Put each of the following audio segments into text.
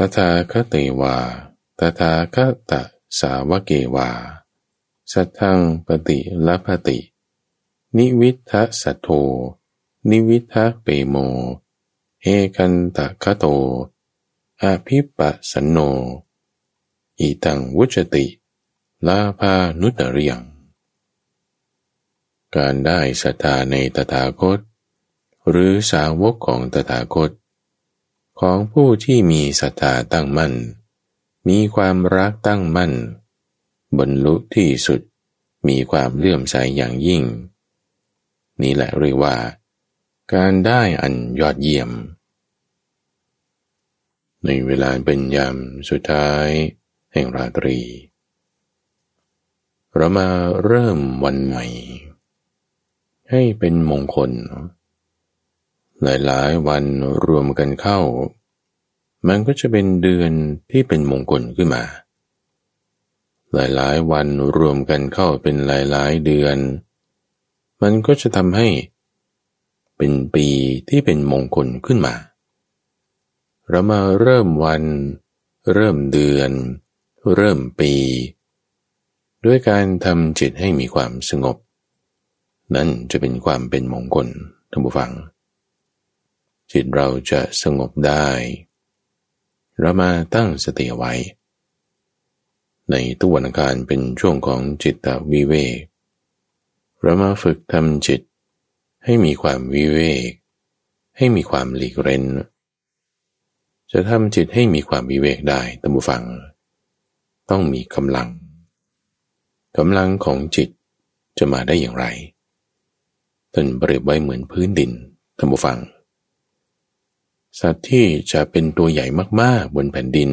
ตถาคเตวา ตถาคตสาวเกวา สัทธังปฏิลภติ นิวิทะสัทโธนิวิทะเปโม เอกันตะคโต อาภิปะสันโน อีตังวุจติ ลาภานุตเริยังการได้ศรัทธาในตถาคต หรือสาวกของตถาคต ของผู้ที่มีศรัทธาตั้งมั่น มีความรักตั้งมั่น บรรลุที่สุด มีความเลื่อมใสอย่างยิ่ง นี่แหละเรียกว่า การได้อันยอดเยี่ยม ในเวลาเป็นยามสุดท้าย แห่งราตรี เรามาเริ่มวันใหม่ ให้เป็นมงคลหลายๆวันรวมกันเข้า มันก็จะเป็นเดือนที่เป็นมงคลขึ้นมา หลายๆ วันรวมกันเข้าเป็นหลายๆ เดือน มันก็จะทำให้ เป็นปีที่เป็นมงคลขึ้นมา เรามาเริ่มวัน เริ่มเดือน เริ่มปี ด้วยการทำจิตให้มีความสงบ นั่นจะเป็นความเป็นมงคลท่านผู้ฟัง จิตเราจะสงบได้ เรามาตั้งสติไว้ ในตุวันการเป็นช่วงของจิตตวิเวกเรามาฝึกทำจิต ให้มีความวิเวก ให้มีความหลีกเร้น จะทำจิตให้มีความวิเวกได้ท่านผู้ฟัง ต้องมีกำลังกำลังของจิตจะมาได้อย่างไรท่านเปรียบไว้เหมือนพื้นดินท่านผู้ฟัง สัตว์ที่จะเป็นตัวใหญ่มากๆบนแผ่นดิน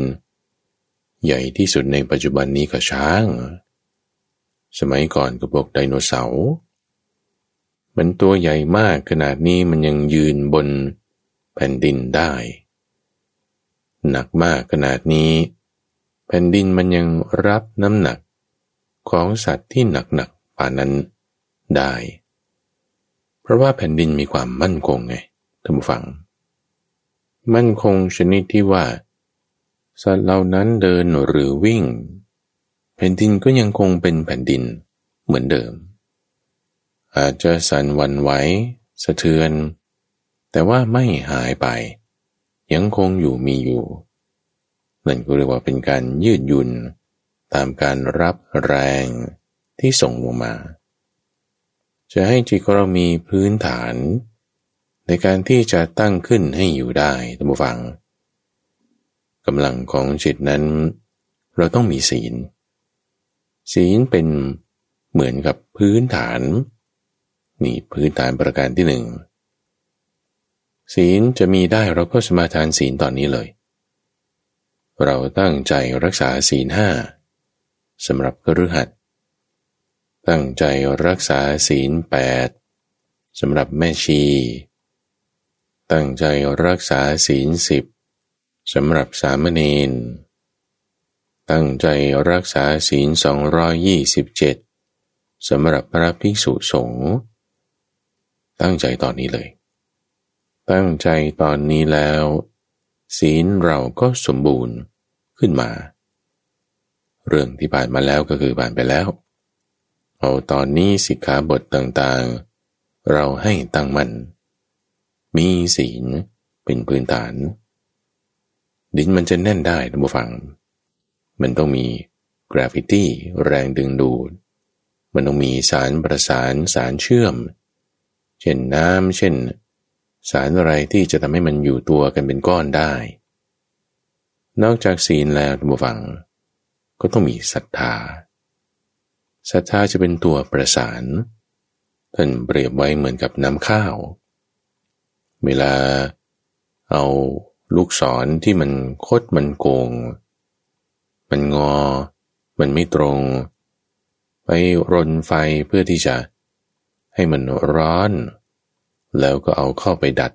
ใหญ่ที่สุดในปัจจุบันนี้ก็ช้าง สมัยก่อนก็พวกไดโนเสาร์มันตัวใหญ่มากขนาดนี้มันยังยืนบนแผ่นดินได้ หนักมากขนาดนี้ แผ่นดินมันยังรับน้ำหนักของสัตว์ที่หนักๆป่านั้นได้ เพราะว่าแผ่นดินมีความมั่นคงไงท่านผู้ฟัง มั่นคงชนิดที่ว่า สัตว์เหล่านั้นเดินหรือวิ่ง แผ่นดินก็ยังคงเป็นแผ่นดินเหมือนเดิม อาจจะสั่นวันไหวสะเทือน แต่ว่าไม่หายไป ยังคงอยู่มีอยู่นั่นก็เรียกว่าเป็นการยืดยุนตามการรับแรงที่ส่งลงมา จะให้จิตของเรามีพื้นฐาน ในการที่จะตั้งขึ้นให้อยู่ได้ท่านผู้ฟังกำลังของจิตนั้น เราต้องมีศีล ศีลเป็นเหมือนกับพื้นฐานนี่พื้นฐานประการที่หนึ่งศีลจะมีได้เราก็สมาทานศีลตอนนี้เลย เราตั้งใจรักษาศีลห้าสำหรับกฤหัสตั้งใจรักษาศีลแปดสำหรับแม่ชี ตั้งใจรักษาศีลสิบสำหรับสามเณร ตั้งใจรักษาศีลสองร้อยยี่สิบเจ็ดสำหรับพระภิกษุสงฆ์ ตั้งใจตอนนี้เลย ตั้งใจตอนนี้แล้ว ศีลเราก็สมบูรณ์ขึ้นมา เรื่องที่ผ่านมาแล้วก็คือผ่านไปแล้ว เอาตอนนี้สิกขาบทต่างๆ เราให้ตั้งมัน่น มีศีลเป็นพื้นฐาน ดินมันจะแน่นได้ท่านผู้ฟัง มันต้องมีกราฟิตี้แรงดึงดูด มันต้องมีสารประสานสารเชื่อม เช่นน้ำเช่น สารอะไรที่จะทำให้มันอยู่ตัวกันเป็นก้อนได้ นอกจากศีลแล้วท่านผู้ฟัง ก็ต้องมีศรัทธาศรัทธาจะเป็นตัวประสานท่านเปรียบไว้เหมือนกับน้ำข้าว เวลาเอาลูกศรที่มันคดมันโกง มันงอ มันไม่ตรง ไปรนไฟเพื่อที่จะให้มันร้อน แล้วก็เอาเข้าไปดัด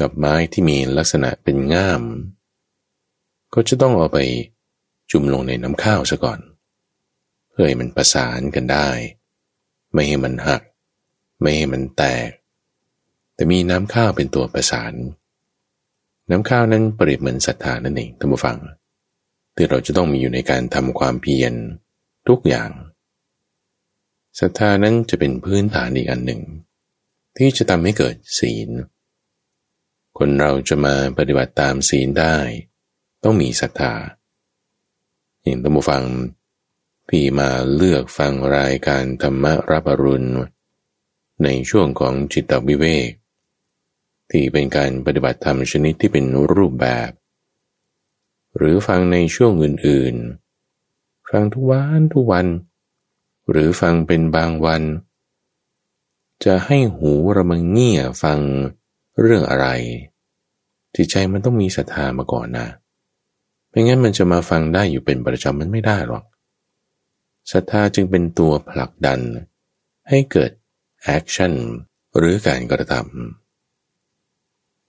กับไม้ที่มีลักษณะเป็นง่าม ก็จะต้องเอาไปจุ่มลงในน้ำข้าวซะก่อน เพื่อให้มันประสานกันได้ ไม่ให้มันหัก ไม่ให้มันแตก แต่มีน้ำข้าวเป็นตัวประสาน น้ำข้าวนั้นเปรียบเหมือนศรัทธานั่นเองท่านผู้ฟัง ที่เราจะต้องมีอยู่ในการทำความเพียรทุกอย่างศรัทธานั้นจะเป็นพื้นฐานอีกอันหนึ่ง ที่จะทำให้เกิดศีล คนเราจะมาปฏิบัติตามศีลได้ ต้องมีศรัทธาอย่างตัมบูฟังพี่มาเลือกฟังรายการธรรมรับอรุณ ในช่วงของจิตวิเวก ที่เป็นการปฏิบัติธรรมชนิดที่เป็นรูปแบบ หรือฟังในช่วงอื่นๆ ฟังทุกวันทุกวัน หรือฟังเป็นบางวัน จะให้หูระมังเงี่ยฟังเรื่องอะไร จิตใจมันต้องมีศรัทธามาก่อนนะ ไม่งั้นมันจะมาฟังได้อยู่เป็นประจำมันไม่ได้หรอกศรัทธาจึงเป็นตัวผลักดัน ให้เกิด action หรือการกระทำ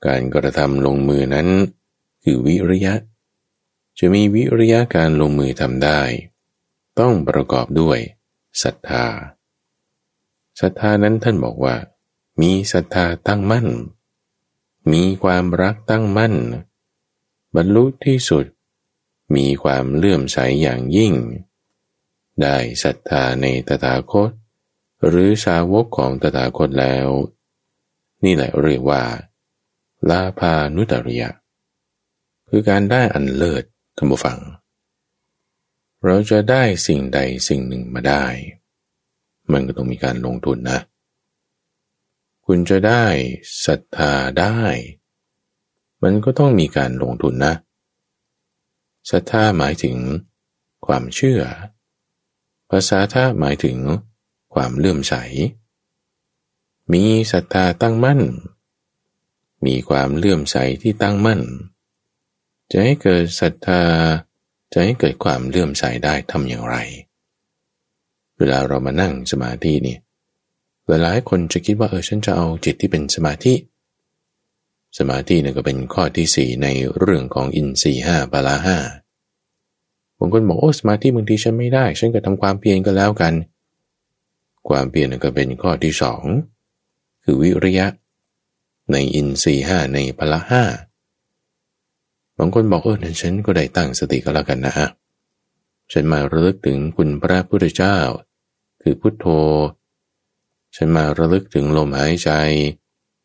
การกระทำลงมือนั้น คือวิริยะ จะมีวิริยะการลงมือทำได้ ต้องประกอบด้วยศรัทธาศรัทธานั้นท่านบอกว่า มีศรัทธาตั้งมั่น มีความรักตั้งมั่น บรรลุที่สุด มีความเลื่อมใสอย่างยิ่ง ได้ศรัทธาในตถาคต หรือสาวกของตถาคตแล้ว นี่แหละเรียกว่า ลาภานุตริยะ คือการได้อันเลิศท่านผู้ฟัง เราจะได้สิ่งใดสิ่งหนึ่งมาได้ มันก็ต้องมีการลงทุนนะ คุณจะได้ศรัทธาได้ มันก็ต้องมีการลงทุนนะศรัทธาหมายถึงความเชื่อ ภาษาท่าหมายถึงความเลื่อมใส มีศรัทธาตั้งมั่น มีความเลื่อมใสที่ตั้งมั่น จะให้เกิดศรัทธา จะให้เกิดความเลื่อมใสได้ทำอย่างไร เวลาเรามานั่งสมาธินี่หลายๆคนจะคิดว่าเออฉันจะเอาจิตที่เป็นสมาธิ สมาธินี่ก็เป็นข้อที่สี่ในเรื่องของอินทรีห้าปาลาห้าบางคนบอกโอ้สมาธิบางทีฉันไม่ได้ ฉันก็ทำความเพียรก็แล้วกัน ความเพียรก็เป็นข้อที่สองคือวิริยะ ในอินทรีห้าในพละห้าบางคนบอกเออนั่นฉันก็ได้ตั้งสติก็แล้วกันนะฮะฉันมาระลึกถึงคุณพระพุทธเจ้า คือพุทโธ ฉันมาระลึกถึงลมหายใจ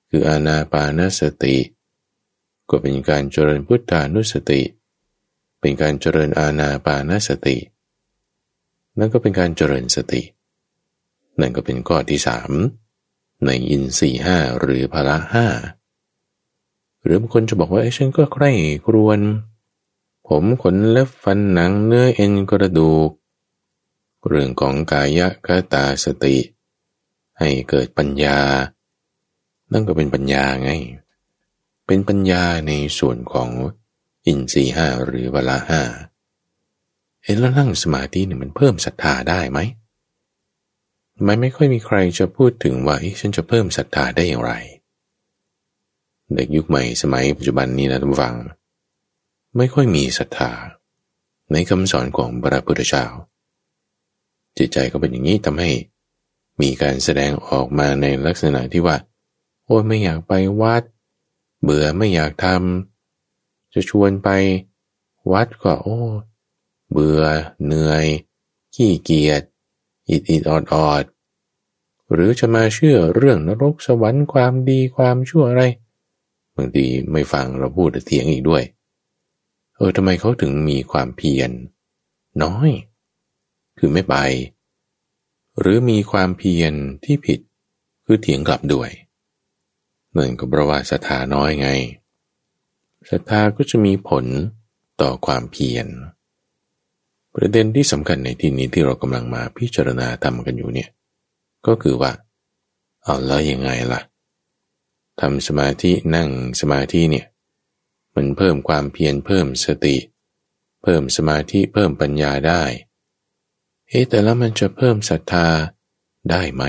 คืออานาปานสติ ก็เป็นการเจริญพุทธานุสติ เป็นการเจริญอาณาปานสติ นั่นก็เป็นการเจริญสติ นั่นก็เป็นข้อที่สาม ในอินสี่ห้าหรือพละห้าหรือบางคนจะบอกว่าไอ้ฉันก็ใคร่ครวน ผมขนเล็บฟันหนังเนื้อเอ็นกระดูก เรื่องของกายะกตาสติ ให้เกิดปัญญา นั่นก็เป็นปัญญาไง เป็นปัญญาในส่วนของอินทรีห้าหรือเวลาห้าเห็นแล้วนั่งสมาธิเนี่ยมันเพิ่มศรัทธาได้ไหม ทำไมไม่ค่อยมีใครจะพูดถึงว่าฉันจะเพิ่มศรัทธาได้อย่างไร เด็กยุคใหม่สมัยปัจจุบันนี้นะทุกฝัง ไม่ค่อยมีศรัทธา ในคำสอนของพระพุทธเจ้าจิตใจก็เป็นอย่างนี้ทำให้ มีการแสดงออกมาในลักษณะที่ว่า โอ้ไม่อยากไปวัด เบื่อไม่อยากทำจะชวนไปวัดก็โอ้ เบื่อเหนื่อย ขี้เกียจ อิดอิดออดออดหรือจะมาเชื่อเรื่องนรกสวรรค์ความดีความชั่วอะไรบางทีไม่ฟังเราพูดเถียงอีกด้วย เออทำไมเขาถึงมีความเพียรน้อย คือไม่ไป หรือมีความเพียรที่ผิดคือเถียงกลับด้วยนั่นก็เพราะว่าศรัทธาน้อยไงศรัทธาก็จะมีผลต่อความเพียร ประเด็นที่สำคัญในที่นี้ที่เรากำลังมาพิจารณาทำกันอยู่เนี่ย ก็คือว่า เอาแล้วยังไงล่ะทำสมาธินั่งสมาธิเนี่ย มันเพิ่มความเพียรเพิ่มสติ เพิ่มสมาธิเพิ่มปัญญาได้เฮ้แต่แล้วมันจะเพิ่มศรัทธาได้ไหม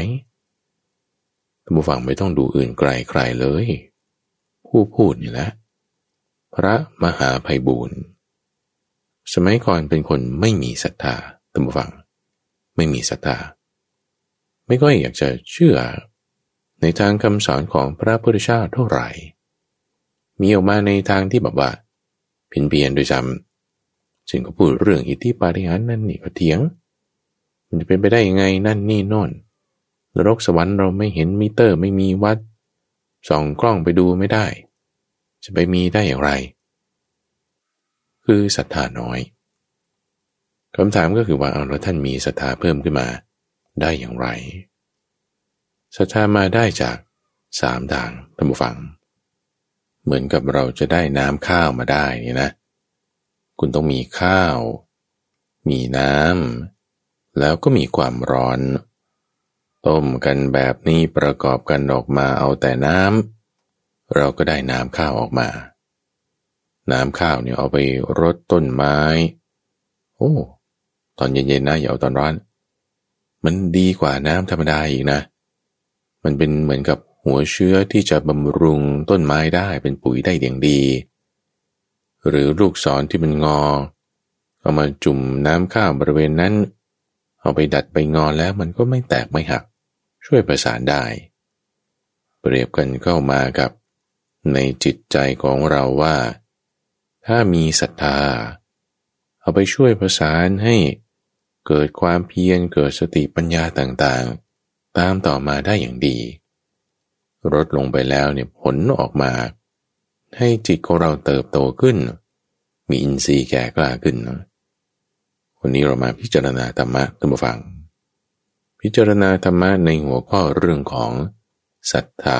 ท่านผู้ฟังไม่ต้องดูอื่นไกลใครเลย ผู้พูดนี่แหละ พระมหาภัยบูรณ์ สมัยก่อนเป็นคนไม่มีศรัทธาตั้งฟัง ไม่มีศรัทธา ไม่ก็อยากจะเชื่อ ในทางคำสอนของพระพุทธเจ้าเท่าไหร่ มีออกมาในทางที่แบบว่าผินเพียนโดยซ้ำซึ่งก็พูดเรื่องอิทธิปาฏิหาริย์นั่นนี่ก็เถียง มันจะเป็นไปได้ยังไงนั่นนี่โน่นนรกสวรรค์เราไม่เห็นมิเตอร์ไม่มีวัดส่องกล้องไปดูไม่ได้ จะไปมีได้อย่างไร คือศรัทธาน้อยคำถามก็คือว่าเอาแล้วท่านมีศรัทธาเพิ่มขึ้นมาได้อย่างไรศรัทธามาได้จากสามทางท่านผู้ฟัง เหมือนกับเราจะได้น้ำข้าวมาได้นี่นะ คุณต้องมีข้าว มีน้ำแล้วก็มีความร้อน ต้มกันแบบนี้ประกอบกันออกมาเอาแต่น้ำเราก็ได้น้ำข้าวออกมา น้ำข้าวเนี่ยเอาไปรดต้นไม้ โอ้ ตอนเย็นๆนะอย่าเอาตอนร้อน มันดีกว่าน้ำธรรมดาอีกนะ มันเป็นเหมือนกับหัวเชื้อที่จะบำรุงต้นไม้ได้เป็นปุ๋ยได้อย่างดี หรือลูกศรที่มันงอ เอามาจุ่มน้ำข้าวบริเวณนั้น เอาไปดัดไปงอแล้วมันก็ไม่แตกไม่หัก ช่วยประสานได้ เปรียบกันเข้ามากับ ในจิตใจของเราว่า ถ้ามีศรัทธา เอาไปช่วยประสานให้เกิดความเพียรเกิดสติปัญญาต่างๆ ตามต่อมาได้อย่างดีลดลงไปแล้วเนี่ยผลออกมา ให้จิตของเราเติบโตขึ้น มีอินทรีย์แก่กล้าขึ้นนะวันนี้เรามาพิจารณาธรรมะท่านผู้ฟัง พิจารณาธรรมะในหัวข้อเรื่องของศรัทธา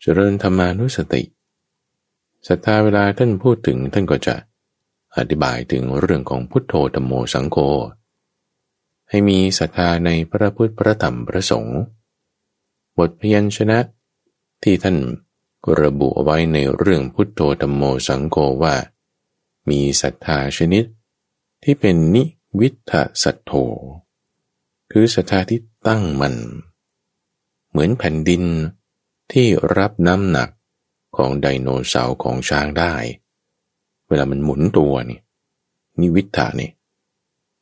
เจริญธรรมานุสติ ศรัทธาเวลาท่านพูดถึงท่านก็จะอธิบายถึงเรื่องของพุทโธธรรมโมสังโฆให้มีศรัทธาในพระพุทธพระธรรมพระสงฆ์บทพยัญชนะที่ท่านระบุเอาไว้ในเรื่องพุทโธธรรมโมสังโฆว่า มีศรัทธาชนิด ที่เป็นนิวิทะสัตโธคือศรัทธาที่ตั้งมัน เหมือนแผ่นดินที่รับน้ำหนัก ของไดโนเสาร์ของช้างได้ เวลามันหมุนตัวนี่นิวิทะนี่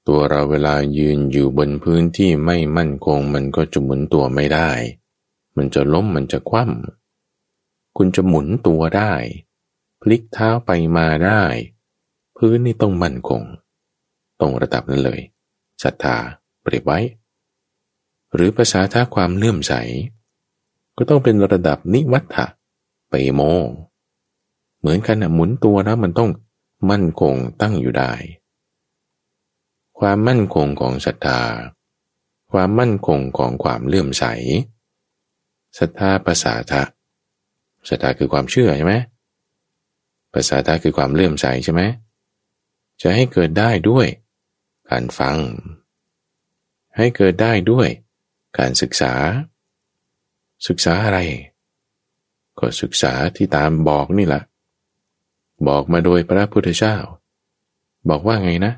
ตัวเราเวลายืนอยู่บนพื้นที่ไม่มั่นคงมันก็จะหมุนตัวไม่ได้ มันจะล้มมันจะคว่ำคุณจะหมุนตัวได้ พลิกเท้าไปมาได้ พื้นนี่ต้องมั่นคงตรงระดับนั้นเลยศรัทธาเปรียบไว้ หรือภาษาท่าความเลื่อมใส ก็ต้องเป็นระดับนิวัฏะ ไปโม เหมือนกันนะหมุนตัวนะมันต้องมั่นคงตั้งอยู่ได้ ความมั่นคงของศรัทธา ความมั่นคงของความเลื่อมใสศรัทธาภาษาทะศรัทธาคือความเชื่อใช่ไหมภาษาทะคือความเลื่อมใสใช่ไหมจะให้เกิดได้ด้วย การฟัง ให้เกิดได้ด้วย การศึกษา ศึกษาอะไร ก็ศึกษาที่ตามบอกนี่แหละ บอกมาโดยพระพุทธเจ้า บอกว่าไงนะ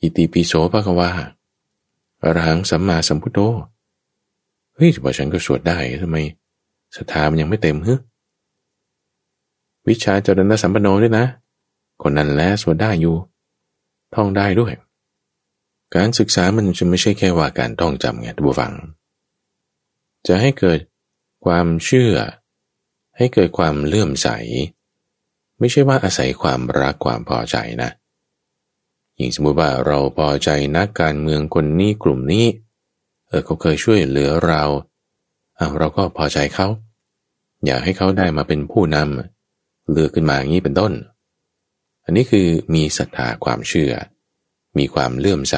อิติปิโสภะควาอรหังสัมมาสัมพุทโธเฮ้ยแต่ฉันก็สวดได้ทำไมศรัทธามันยังไม่เต็มฮึวิชาจรณะสัมปันโนด้วยนะ คนนั้นแลสวดได้อยู่ ท่องได้ด้วย การศึกษามันจะไม่ใช่แค่ว่าการท่องจำไงทุกฟัง จะให้เกิดความเชื่อ ให้เกิดความเลื่อมใส ไม่ใช่ว่าอาศัยความรักความพอใจนะอย่างสมมติว่าเราพอใจนักการเมืองคนนี้กลุ่มนี้ เออเขาเคยช่วยเหลือเราเอาเราก็พอใจเขา อยากให้เขาได้มาเป็นผู้นำเลือกขึ้นมาอย่างนี้เป็นต้น อันนี้คือมีศรัทธาความเชื่อ มีความเลื่อมใส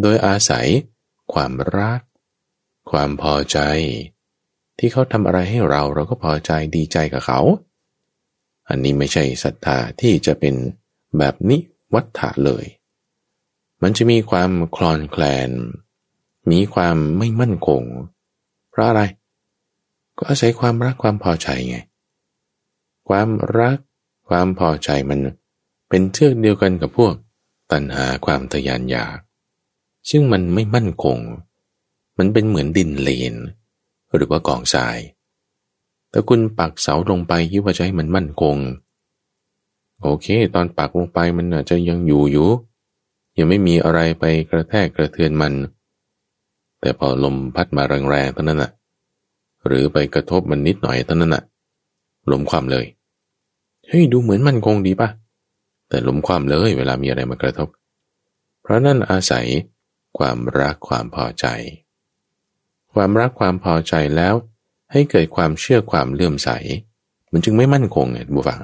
โดยอาศัย ความรัก ความพอใจ ที่เขาทำอะไรให้เราเราก็พอใจดีใจกับเขา อันนี้ไม่ใช่ศรัทธาที่จะเป็นแบบนิวัฏฐะเลย มันจะมีความคลอนแคลน มีความไม่มั่นคง เพราะอะไร ก็อาศัยความรักความพอใจไง ความรักความพอใจมันเป็นเชือกเดียวกันกับพวกตัณหาความทยานอยาก ซึ่งมันไม่มั่นคง มันเป็นเหมือนดินเลน หรือว่ากองทรายแต่คุณปักเสาลงไปคิดว่าจะให้มันมั่นคง โอเค ตอนปักลงไปมันอาจจะยังอยู่อยู่ ยังไม่มีอะไรไปกระแทกกระเทือนมัน แต่พอลมพัดมาแรงๆเท่านั้นน่ะ หรือไปกระทบมันนิดหน่อยเท่านั้นน่ะล้มความเลย เฮ้ยดูเหมือนมั่นคงดีปะแต่ล้มความเลยเวลามีอะไรมากระทบ เพราะนั่นอาศัยความรักความพอใจ ความรักความพอใจแล้ว ให้เกิดความเชื่อความเลื่อมใส มันจึงไม่มั่นคงไงบุฟัง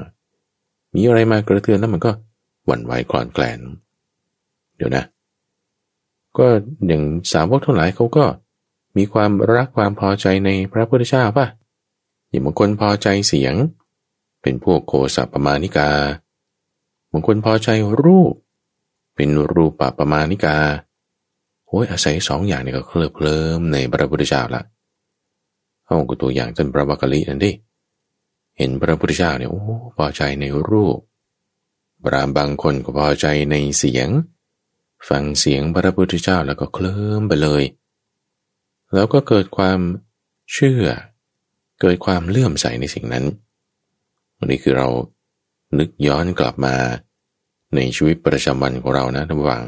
มีอะไรมากระเทือนแล้วมันก็หวั่นไหวคลอนแกลน เดี๋ยวนะ ก็อย่างสาวกทั้งหลายเขาก็มีความรักความพอใจในพระพุทธเจ้าป่ะอย่างบางคนพอใจเสียง เป็นพวกโคสัปมาณิกาบางคนพอใจรูป เป็นรูปปปมาณิกา โอ้ยอาศัยสองอย่างนี้ก็เคลิบเคลิ้มในพระพุทธเจ้าละเอาก็ตัวอย่างจนพระวักกะลินั่นดิเห็นพระพุทธเจ้าเนี่ยโอ้พอใจในรูปบรามบางคนก็พอใจในเสียง ฟังเสียงพระพุทธเจ้าแล้วก็เคลิ้มไปเลย แล้วก็เกิดความเชื่อ เกิดความเลื่อมใสในสิ่งนั้นวันนี้คือเรานึกย้อนกลับมาในชีวิตประจำวันของเรานะท่านผู้ฟัง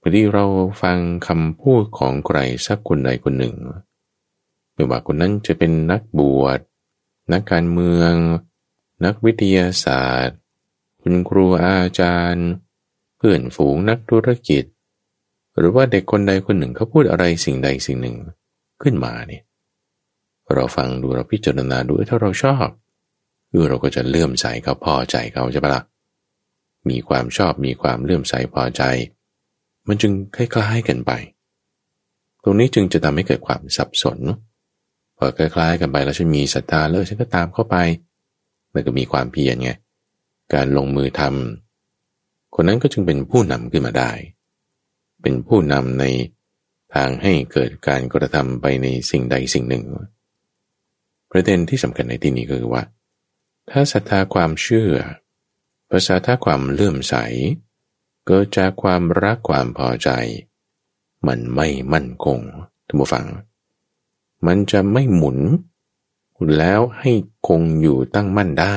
พอดีเราฟังคำพูดของใครสักคนใดคนหนึ่ง ไม่ว่าคนนั้นจะเป็นนักบวช นักการเมือง นักวิทยาศาสตร์ คุณครูอาจารย์ เพื่อนฝูงนักธุรกิจ หรือว่าเด็กคนใดคนหนึ่งเขาพูดอะไรสิ่งใดสิ่งหนึ่งขึ้นมาเนี่ยเราฟังดูเราพิจารณาดูถ้าเราชอบคือเราก็จะเลื่อมใสเขาพอใจเขาใช่ปะละ่ะมีความชอบมีความเลื่อมใสพอใจ มันจึงคล้ายๆกันไป ตรงนี้จึงจะทำให้เกิดความสับสนพอคล้ายๆกันไปแล้วฉันมีศรัทธาเลยฉันก็ตามเข้าไป มันก็มีความเพียรไง การลงมือทำคนนั้นก็จึงเป็นผู้นำขึ้นมาได้ เป็นผู้นำในทางให้เกิดการกระทำไปในสิ่งใดสิ่งหนึ่ง ประเด็นที่สำคัญในที่นี้ก็คือว่า ถ้าศรัทธาความเชื่อ ภาษาถ้าความเลื่อมใส เกิดจากความรักความพอใจ มันไม่มั่นคงท่านผู้ฟัง มันจะไม่หมุน แล้วให้คงอยู่ตั้งมั่นได้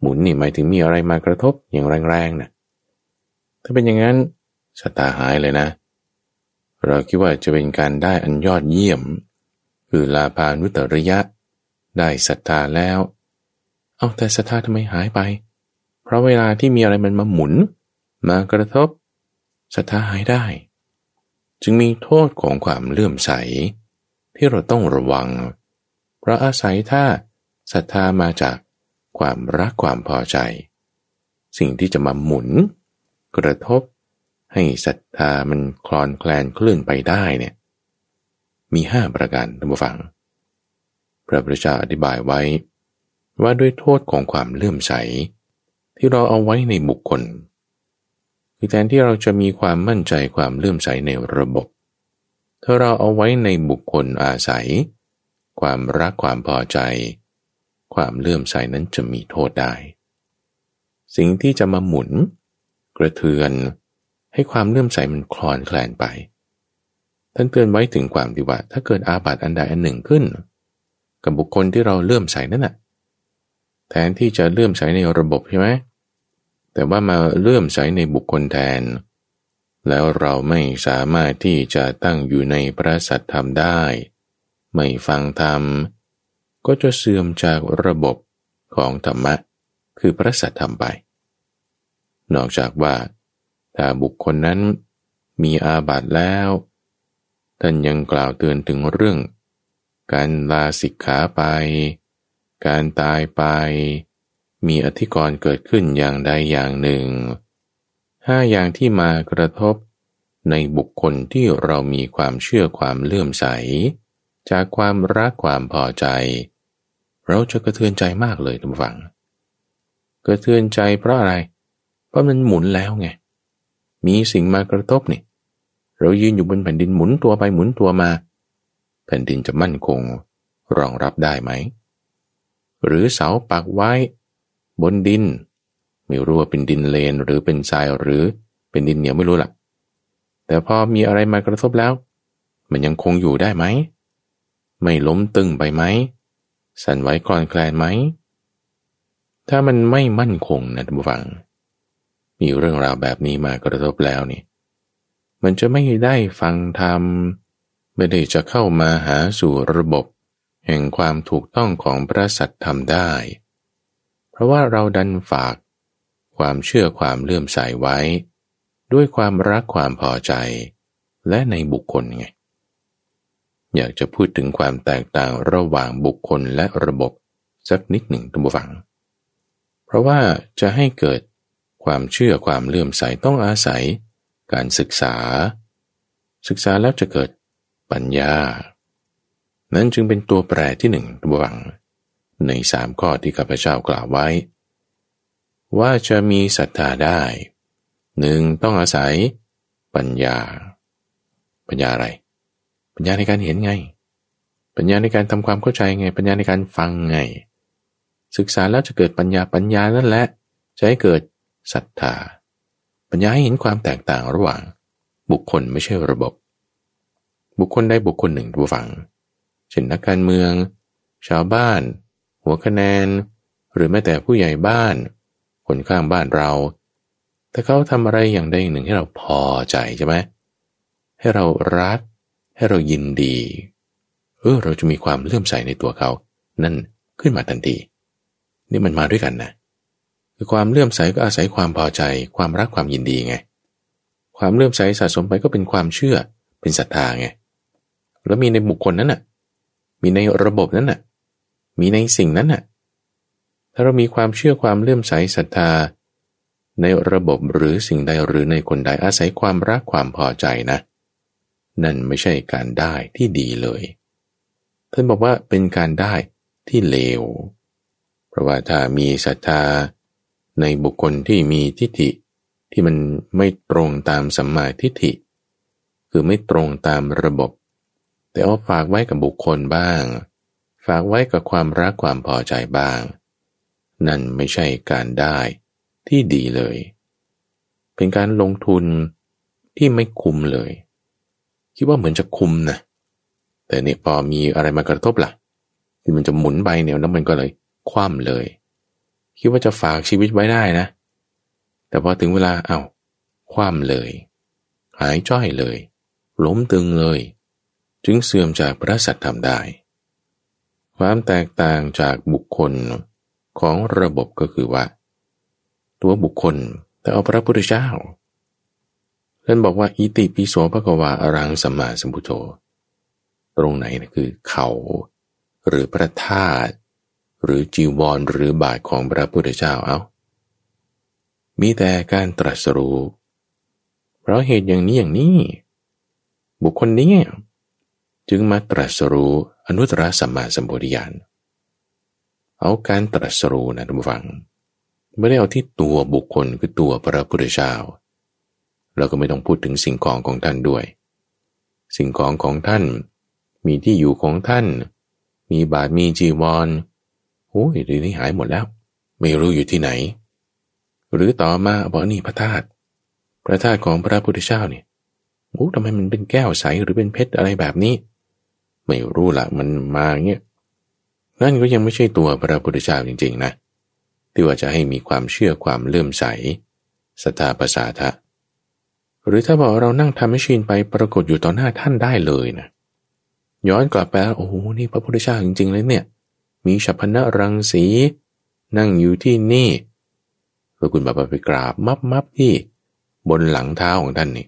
หมุนนี่หมายถึงมีอะไรมากระทบอย่างแรงๆนะถ้าเป็นอย่างนั้นศรัทธาหายเลยนะ เราคิดว่าจะเป็นการได้อันยอดเยี่ยม คือลาภานุตริยะ ได้ศรัทธาแล้ว เอาแต่ศรัทธาทำไมหายไป เพราะเวลาที่มีอะไรมันมาหมุน มากระทบศรัทธาหายได้ จึงมีโทษของความเลื่อมใส ที่เราต้องระวัง เพราะอาศัยถ้าศรัทธามาจากความรักความพอใจ สิ่งที่จะมาหมุน กระทบ ให้ศรัทธามันคลอนแคลนเคลื่อนไปได้เนี่ยมีห้าประการท่านผู้ฟัง พระพุทธเจ้าอธิบายไว้ ว่าด้วยโทษของความเลื่อมใส ที่เราเอาไว้ในบุคคล คือแทนที่เราจะมีความมั่นใจความเลื่อมใสในระบบ ถ้าเราเอาไว้ในบุคคลอาศัย ความรักความพอใจ ความเลื่อมใสนั้นจะมีโทษได้ สิ่งที่จะมาหมุน กระเทือน ให้ความเลื่อมใสมันคลอนแคลนไป ท่านเตือนไว้ถึงความที่ว่า ถ้าเกิดอาบัติอันใดอันหนึ่งขึ้น กับบุคคลที่เราเลื่อมใสนั่นแหะแทนที่จะเลื่อมใสในระบบใช่ไหม แต่ว่ามาเลื่อมใสในบุคคลแทน แล้วเราไม่สามารถที่จะตั้งอยู่ในพระสัตธรรมได้ ไม่ฟังธรรม ก็จะเสื่อมจากระบบของธรรมะ คือพระสัตธรรมไป นอกจากว่า ถ้าบุคคลนั้นมีอาบัติแล้ว ท่านยังกล่าวเตือนถึงเรื่อง การลาสิกขาไป การตายไป มีอธิกรณ์เกิดขึ้นอย่างใดอย่างหนึ่งห้าอย่างที่มากระทบในบุคคลที่เรามีความเชื่อความเลื่อมใส จากความรักความพอใจ เราจะกระเทือนใจมากเลยทุกฝัง กระเทือนใจเพราะอะไร เพราะมันหมุนแล้วไง มีสิ่งมากระทบนี่ เรายืนอยู่บนแผ่นดินหมุนตัวไปหมุนตัวมา แผ่นดินจะมั่นคงรองรับได้ไหม หรือเสาปักไว้ บนดิน ไม่รู้ว่าเป็นดินเลนหรือเป็นทรายหรือเป็นดินเหนียวไม่รู้ล่ะ แต่พอมีอะไรมากระทบแล้ว มันยังคงอยู่ได้ไหม ไม่ล้มตึงไปไหม สั่นไหวคลอนแคลนไหม ถ้ามันไม่มั่นคงนะท่านผู้ฟัง มีเรื่องราวแบบนี้มากระทบแล้วนี่ มันจะไม่ได้ฟังธรรมไม่ได้จะเข้ามาหาสู่ระบบ แห่งความถูกต้องของพระสัตธรรมได้ เพราะว่าเราดันฝาก ความเชื่อความเลื่อมใสไว้ ด้วยความรักความพอใจ และในบุคคลไง อยากจะพูดถึงความแตกต่างระหว่างบุคคลและระบบสักนิดหนึ่งทุกฝัง เพราะว่าจะให้เกิดความเชื่อความเลื่อมใสต้องอาศัย การศึกษา ศึกษาแล้วจะเกิดปัญญา นั้นจึงเป็นตัวแปรที่หนึ่งทุกฝัง ในสามข้อที่ข้าพเจ้ากล่าวไว้ ว่าจะมีศรัทธาได้หนึ่งต้องอาศัย ปัญญา ปัญญาอะไร ปัญญาในการเห็นไง ปัญญาในการทำความเข้าใจไง ปัญญาในการฟังไง ศึกษาแล้วจะเกิดปัญญาปัญญานั่นแหละจะให้เกิดศรัทธา ปัญญาให้เห็นความแตกต่างระหว่าง บุคคลไม่ใช่ระบบ บุคคลได้บุคคลหนึ่งผู้ฟัง เช่นนักการเมือง ชาวบ้าน หัวคะแนน หรือแม้แต่ผู้ใหญ่บ้าน คนข้างบ้านเรา ถ้าเขาทำอะไรอย่างใดอย่างหนึ่งให้เราพอใจใช่ไหมให้เรารัก ให้เรายินดี เออเราจะมีความเลื่อมใสในตัวเขา นั่นขึ้นมาทันทีนี่มันมาด้วยกันนะคือความเลื่อมใสก็อาศัยความพอใจ ความรักความยินดีไง ความเลื่อมใสสะสมไปก็เป็นความเชื่อเป็นศรัทธาไง แล้วมีในบุคคลนั้นน่ะ มีในระบบนั้นน่ะ มีในสิ่งนั้นน่ะ ถ้าเรามีความเชื่อความเลื่อมใสศรัทธา ในระบบหรือสิ่งใดหรือในคนใดอาศัยความรักความพอใจนะ นั่นไม่ใช่การได้ที่ดีเลยท่านบอกว่าเป็นการได้ที่เลว เพราะว่าถ้ามีศรัทธาในบุคคลที่มีทิฏฐิที่มันไม่ตรงตามสัมมาทิฏฐิ คือไม่ตรงตามระบบ แต่เอาฝากไว้กับบุคคลบ้าง ฝากไว้กับความรักความพอใจบ้าง นั่นไม่ใช่การได้ที่ดีเลย เป็นการลงทุนที่ไม่คุ้มเลย คิดว่าเหมือนจะคุ้มนะแต่เนี่ยพอมีอะไรมากระทบละ่ะที่มันจะหมุนไปเนี่ยแล้วมันก็เลยคว่ำเลย คิดว่าจะฝากชีวิตไว้ได้นะ แต่พอถึงเวลาเอา้าคว่ำเลย หายจ้อยเลย ล้มตึงเลย จึงเสื่อมจากพระสัตธรรมได้ ความแตกต่างจากบุคคลของระบบก็คือว่า ตัวบุคคลแต่เอาพระพุทธเจ้าท่านบอกว่าอิติปิโสภควาอรังสัมมาสัมพุทโธ ตรงไหนนะคือเขา หรือพระธาตุหรือจีวรหรือบาทของพระพุทธเจ้าเอามีแต่การตรัสรู้ เพราะเหตุอย่างนี้อย่างนี้ บุคคลนี้ จึงมาตรัสรู้อนุตตรสัมมาสัมปวิญาณเอาการตรัสรู้นะทุกฝัง ไม่ได้เอาที่ตัวบุคคลคือตัวพระพุทธเจ้าเราก็ไม่ต้องพูดถึงสิ่งของของท่านด้วย สิ่งของของท่าน มีที่อยู่ของท่าน มีบาทมีจีวรโอ้ยดีนี้หายหมดแล้ว ไม่รู้อยู่ที่ไหน หรือต่อมาบอกนี่พระธาตุพระธาตุของพระพุทธเจ้าเนี่ยโอ้ทำไมมันเป็นแก้วใสหรือเป็นเพชรอะไรแบบนี้ ไม่รู้ละมันมาเงี้ยนั่นก็ยังไม่ใช่ตัวพระพุทธเจ้าจริง ๆ นะ ที่ว่าจะให้มีความเชื่อความเลื่อมใสสตาประสาทะ หรือถ้าบอกเรานั่งทำให้ชินไปปรากฏอยู่ต่อหน้าท่านได้เลยนะ ย้อนกลับไปโอ้โหนี่พระพุทธเจ้าจริง ๆ เลยเนี่ย มีฉัพนะรังสี นั่งอยู่ที่นี่พื่อคุณบาไปกราบมับมับที่บนหลังเท้าของท่านนี่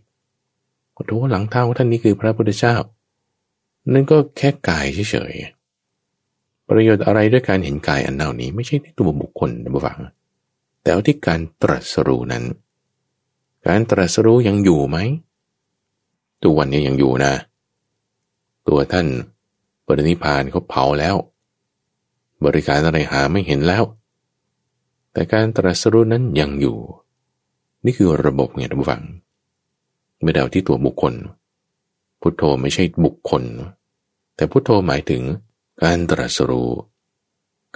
โอ้โหหลังเท้าของท่านนี่คือพระพุทธเจ้า นั่นก็แค่กายเฉยๆ ประโยชน์อะไรด้วยการเห็นกายอันเน่านี้ไม่ใช่ที่ตัวบุคคลนะบุฟัง แต่เอาที่การตรัสรู้นั้น การตรัสรู้ยังอยู่ไหม ตัววันนี้ยังอยู่นะ ตัวท่านปรินิพานเขาเผาแล้ว บริการอะไรหาไม่เห็นแล้ว แต่การตรัสรู้นั้นยังอยู่ นี่คือระบบไงท่านผู้ฟัง ไม่ได้เอาที่ตัวบุคคล พุทโธไม่ใช่บุคคล แต่พุทโธหมายถึงการตรัสรู้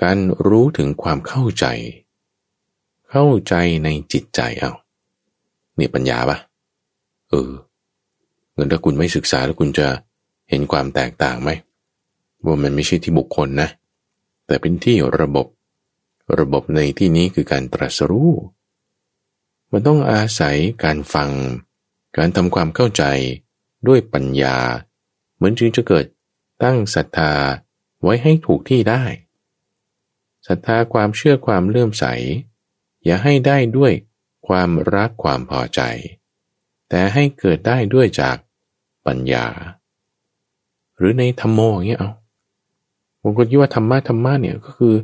การรู้ถึงความเข้าใจ เข้าใจในจิตใจเอาเนี่ยปัญญาปะเออเงินถ้าคุณไม่ศึกษาแล้วคุณจะเห็นความแตกต่างไหมว่ามันไม่ใช่ที่บุคคลนะ แต่เป็นที่ระบบ ระบบในที่นี้คือการตรัสรู้ มันต้องอาศัยการฟัง การทำความเข้าใจด้วยปัญญา เหมือนจึงจะเกิด ตั้งศรัทธาไว้ให้ถูกที่ได้ศรัทธาความเชื่อความเลื่อมใส อย่าให้ได้ด้วยความรักความพอใจ แต่ให้เกิดได้ด้วยจากปัญญา หรือในธรรมโมอย่างเงี้ยเอาบางคนคิดว่าธรรมะธรรมะเนี่ยก็คือ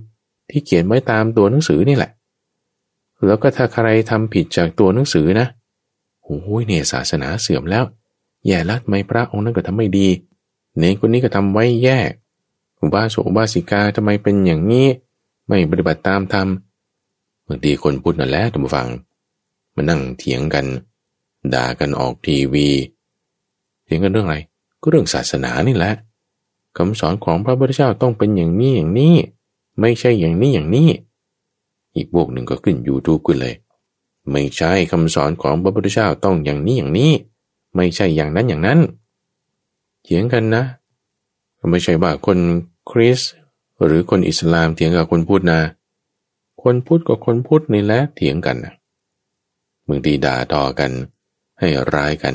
ที่เขียนไว้ตามตัวหนังสือนี่แหละ แล้วก็ถ้าใครทำผิดจากตัวหนังสือนะโอ้ยเนี่ยศาสนาเสื่อมแล้ว แย่ละไม่พระองค์นั้นก็ทำไม่ดี เนคนนี้ก็ทำไว้แย่อุบาสกอุบาสิกาทำไมเป็นอย่างนี้ ไม่ปฏิบัติตามธรรมบางทีคนพูดนั่นแหละท่านผู้ฟังมานั่งเถียงกัน ด่ากันออกทีวีเถียงกันเรื่องอะไร ก็เรื่องศาสนานี่แหละคำสอนของพระพุทธเจ้าต้องเป็นอย่างนี้อย่างนี้ ไม่ใช่อย่างนี้อย่างนี้ อีกพวกหนึ่งก็ขึ้นยูทูบกันเลย ไม่ใช่คำสอนของพระพุทธเจ้าต้องอย่างนี้อย่างนี้ ไม่ใช่อย่างนั้นอย่างนั้น ถียงกันนะ ไม่ใช่ว่าคนคริสหรือคนอิสลามเถียงกับคนพูดนะ คนพูดกับคนพูดนี่แหละเถียงกันนะบางทีด่าต่อกัน ให้ร้ายกัน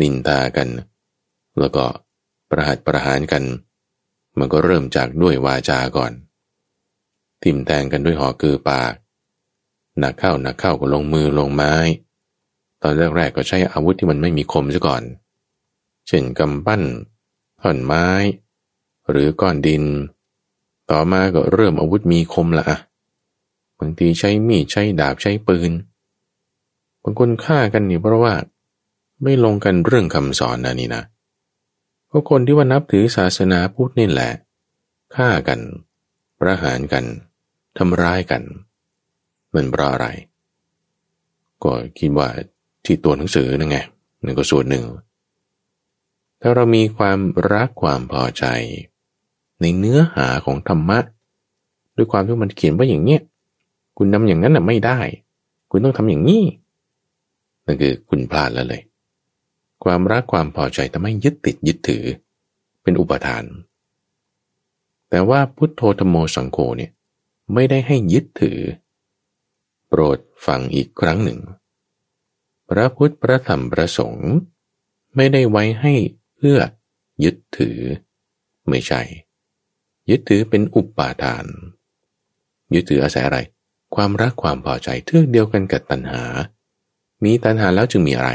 นินตากัน แล้วก็ประหัตประหารกัน มันก็เริ่มจากด้วยวาจาก่อน ทิมแทงกันด้วยหอคือปาก หนักเข้าหนักเข้าก็ลงมือลงไม้ ตอนแรกๆก็ใช้อาวุธที่มันไม่มีคมซะก่อน เช่นกำปั้นท่อนไม้ หรือก้อนดิน ต่อมาก็เริ่มอาวุธมีคมละอะบางทีใช้มีดใช้ดาบใช้ปืน บางคนฆ่ากันนี่เพราะว่า ไม่ลงกันเรื่องคำสอนนะนี่นะก็คนที่ว่านับถือศาสนาพุทธนี่แหละฆ่ากัน ประหารกันทำร้ายกัน มันเพราะอะไร ก็คิดว่าที่ตัวหนังสือนั่นไงนั่นก็ส่วนหนึ่ง ถ้าเรามีความรักความพอใจ ในเนื้อหาของธรรมะ ด้วยความที่มันเขียนว่าอย่างเนี้ยคุณทำอย่างนั้นน่ะไม่ได้ คุณต้องทำอย่างนี้นั่นคือคุณพลาดแล้วเลย ความรักความพอใจทำให้ยึดติดยึดถือ เป็นอุปทาน แต่ว่าพุทโธธโมสังโฆเนี่ยไม่ได้ให้ยึดถือ โปรดฟังอีกครั้งหนึ่ง พระพุทธพระธรรมพระสงฆ์ไม่ได้ไว้ให้ เพื่อยึดถือ ไม่ใช่ ยึดถือเป็นอุปาทาน ยึดถืออาศัยอะไร ความรักความพอใจเทือกเดียวกันกับตัณหา มีตัณหาแล้วจึงมีอะไร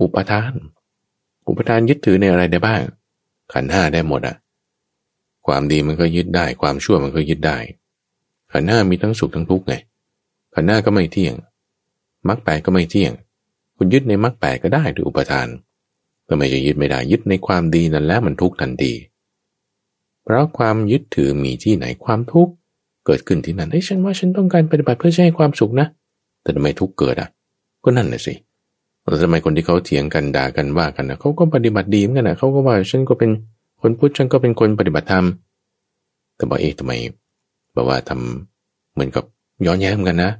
อุปทาน อุปทานยึดถือในอะไรได้บ้าง ขันห้าได้หมดอะความดีมันก็ยึดได้ ความชั่วมันก็ยึดได้ ขันห้ามีทั้งสุขทั้งทุกข์ไงขันห้าก็ไม่เที่ยงมรรคแปดก็ไม่เที่ยง คุณยึดในมรรคแปดก็ได้ด้วยอุปทาน ก็ไม่จะยึดไม่ได้ยึดในความดีนั่นแหละมันทุกข์ทันทีเพราะความยึดถือมีที่ไหนความทุกข์เกิดขึ้นที่นั่นไอ้ฉันว่าฉันต้องการปฏิบัติเพื่อให้ความสุขนะ แต่ทำไมทุกข์เกิดอะ ก็นั่นแหละสิแล้วทำไมคนที่เขาเถียงกันด่ากันว่ากันนะเขาก็ปฏิบัติดีเหมือนกันนะเขาก็ว่าฉันก็เป็นคนพุทธฉันก็เป็นคนปฏิบัติธรรมแต่บอกเอ๊ะทำไมบอกว่าทำเหมือนกับย้อนแย้งกันนะ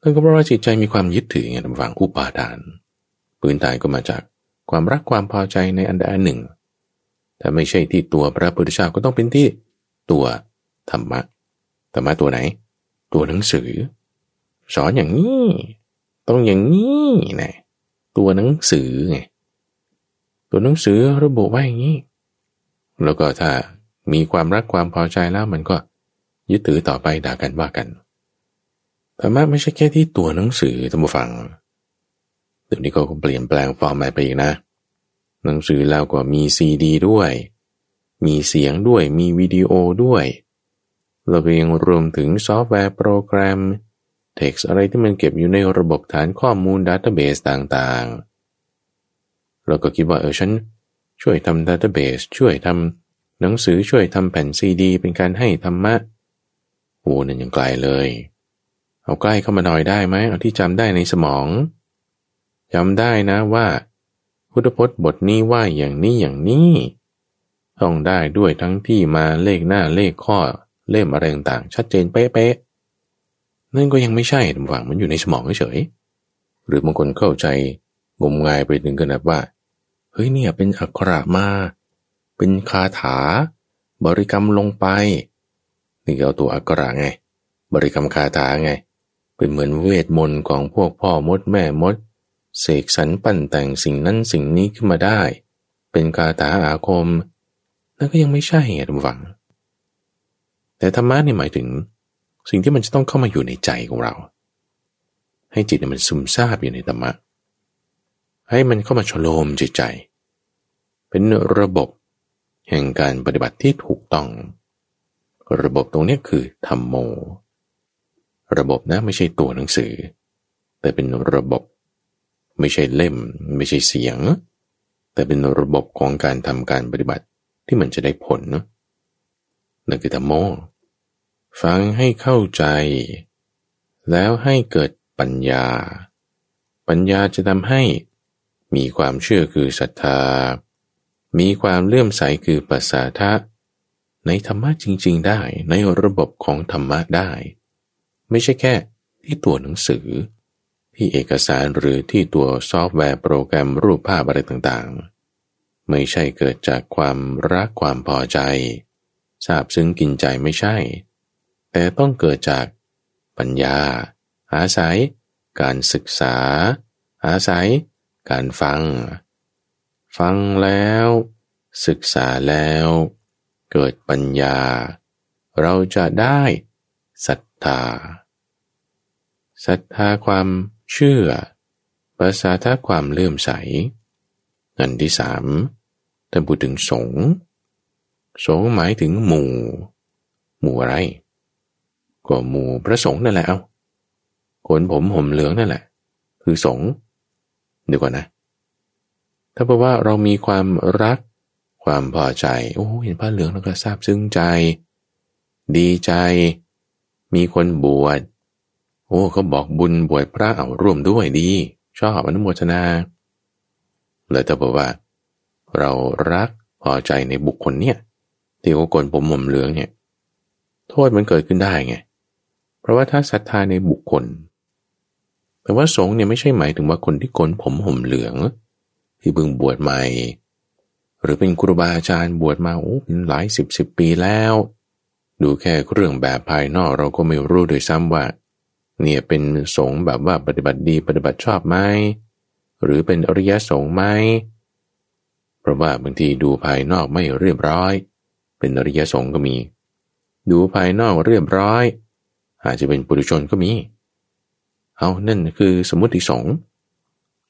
นั่นก็เพราะว่าจิตใจมีความยึดถือไงทำฝังอุปาทานปืนตายก็มาจาก ความรักความพอใจในอันใดอันหนึ่งแต่ไม่ใช่ที่ตัวพระพุทธเจ้าก็ต้องเป็นที่ตัวธรรมะ ธรรมะตัวไหน ตัวหนังสือ สอนอย่างนี้ ต้องอย่างนี้นะตัวหนังสือไง ตัวหนังสือระบุไว้อย่างนี้ แล้วก็ถ้ามีความรักความพอใจแล้วมันก็ยึดถือต่อไปด่ากันว่ากันธรรมะไม่ใช่แค่ที่ตัวหนังสือท่านผู้ฟัง เดี๋ยวนี้ก็เปลี่ยนแปลงฟอร์มไปอีกนะ หนังสือแล้วก็มีซีดีด้วย มีเสียงด้วย มีวิดีโอด้วยแล้วก็ยังรวมถึงซอฟต์แวร์โปรแกรม text อะไรที่มันเก็บอยู่ในระบบฐานข้อมูล database ต่างๆ เราก็คิดว่าเออฉันช่วยทำ database ช่วยทำหนังสือช่วยทำแผ่นซีดี เป็นการให้ธรรมะโอ้นั่นยังไกลเลย เอาใกล้เข้ามาหน่อยได้ไหมเอาที่จำได้ในสมอง จำได้นะว่าพุทธพจน์บทนี้ว่าอย่างนี้อย่างนี้ต้องได้ด้วยทั้งที่มาเลขหน้าเลขข้อเล่มอะไรต่างๆชัดเจนเป๊ะๆนั่นก็ยังไม่ใช่ทุกฝังมันอยู่ในสมองเฉยหรือบางคนเข้าใจงมงายไปถึงขนาดว่า เฮ้ยเนี่ยเป็นอักขระมา เป็นคาถา บริกรรมลงไป นี่เอาตัวอักขระไง บริกรรมคาถาไง เป็นเหมือนเวทมนต์ของพวกพ่อมดแม่มด เสกสรรปั้นแต่งสิ่งนั้นสิ่งนี้ขึ้นมาได้ เป็นคาถาอาคม นั่นก็ยังไม่ใช่ไงท่านฟัง แต่ธรรมะนี่หมายถึง สิ่งที่มันจะต้องเข้ามาอยู่ในใจของเรา ให้จิตมันซึมซาบอยู่ในธรรมะ ให้มันเข้ามาชโลมจิตใจ เป็นระบบแห่งการปฏิบัติที่ถูกต้อง ระบบตรงนี้คือธรรมโม ระบบนะไม่ใช่ตัวหนังสือ แต่เป็นระบบ ไม่ใช่เล่ม ไม่ใช่เสียง แต่เป็นระบบของการทำการปฏิบัติที่มันจะได้ผลนั่นคือธรรมโมฟังให้เข้าใจ แล้วให้เกิดปัญญา ปัญญาจะทำให้มีความเชื่อคือศรัทธา มีความเลื่อมใสคือปัสสาทะ ในธรรมะจริง ๆ ได้ในระบบของธรรมะได้ ไม่ใช่แค่ที่ตัวหนังสือ ที่เอกสารหรือที่ตัวซอฟต์แวร์โปรแกรมรูปภาพอะไรต่างๆ ไม่ใช่เกิดจากความรักความพอใจทราบซึ้งกินใจไม่ใช่ แต่ต้องเกิดจากปัญญา อาศัย การศึกษา อาศัย การฟัง ฟังแล้ว ศึกษาแล้ว เกิดปัญญา เราจะได้ศรัทธาศรัทธาความ เชื่อ ภาษาท่าความเลื่อมใส อันที่สามท่านพูดถึงสงสงหมายถึงหมู่ หมู่อะไร ก็หมู่พระสงฆ์นั่นแหละเอาคนผมห่มเหลืองนั่นแหละ คือสงเดี๋ยวก่อนนะ ถ้าบอกว่าเรามีความรัก ความพอใจ โอ้เห็นผ้าเหลืองแล้วก็ซาบซึ้งใจ ดีใจ มีคนบวช โอ้เขาบอกบุญบวชพระเอาร่วมด้วยดี ชอบอนุโมทนา เลยถ้าบอกว่า เรารักพอใจในบุคคลเนี่ยที่เขาโกนผมหม่มเหลืองเนี่ย โทษมันเกิดขึ้นได้ไง เพราะว่าถ้าศรัทธาในบุคคลแต่ว่าสงเนี่ยไม่ใช่หมายถึงว่าคนที่โกนผมห่มเหลือง ที่เพิ่งบวชใหม่ หรือเป็นครูบาอาจารย์บวชมาโอ้เป็นหลายสิบสิบปีแล้ว ดูแค่เรื่องแบบภายนอกเราก็ไม่รู้โดยซ้ำว่า เนี่ยเป็นสงฆ์แบบว่าปฏิบัติดีปฏิบัติชอบไหมหรือเป็นอริยสงฆ์ไหมเพราะว่าบางทีดูภายนอกไม่เรียบร้อย เป็นอริยสงฆ์ก็มี ดูภายนอกเรียบร้อย อาจจะเป็นปุถุชนก็มี เอานั่นคือสมมติสงฆ์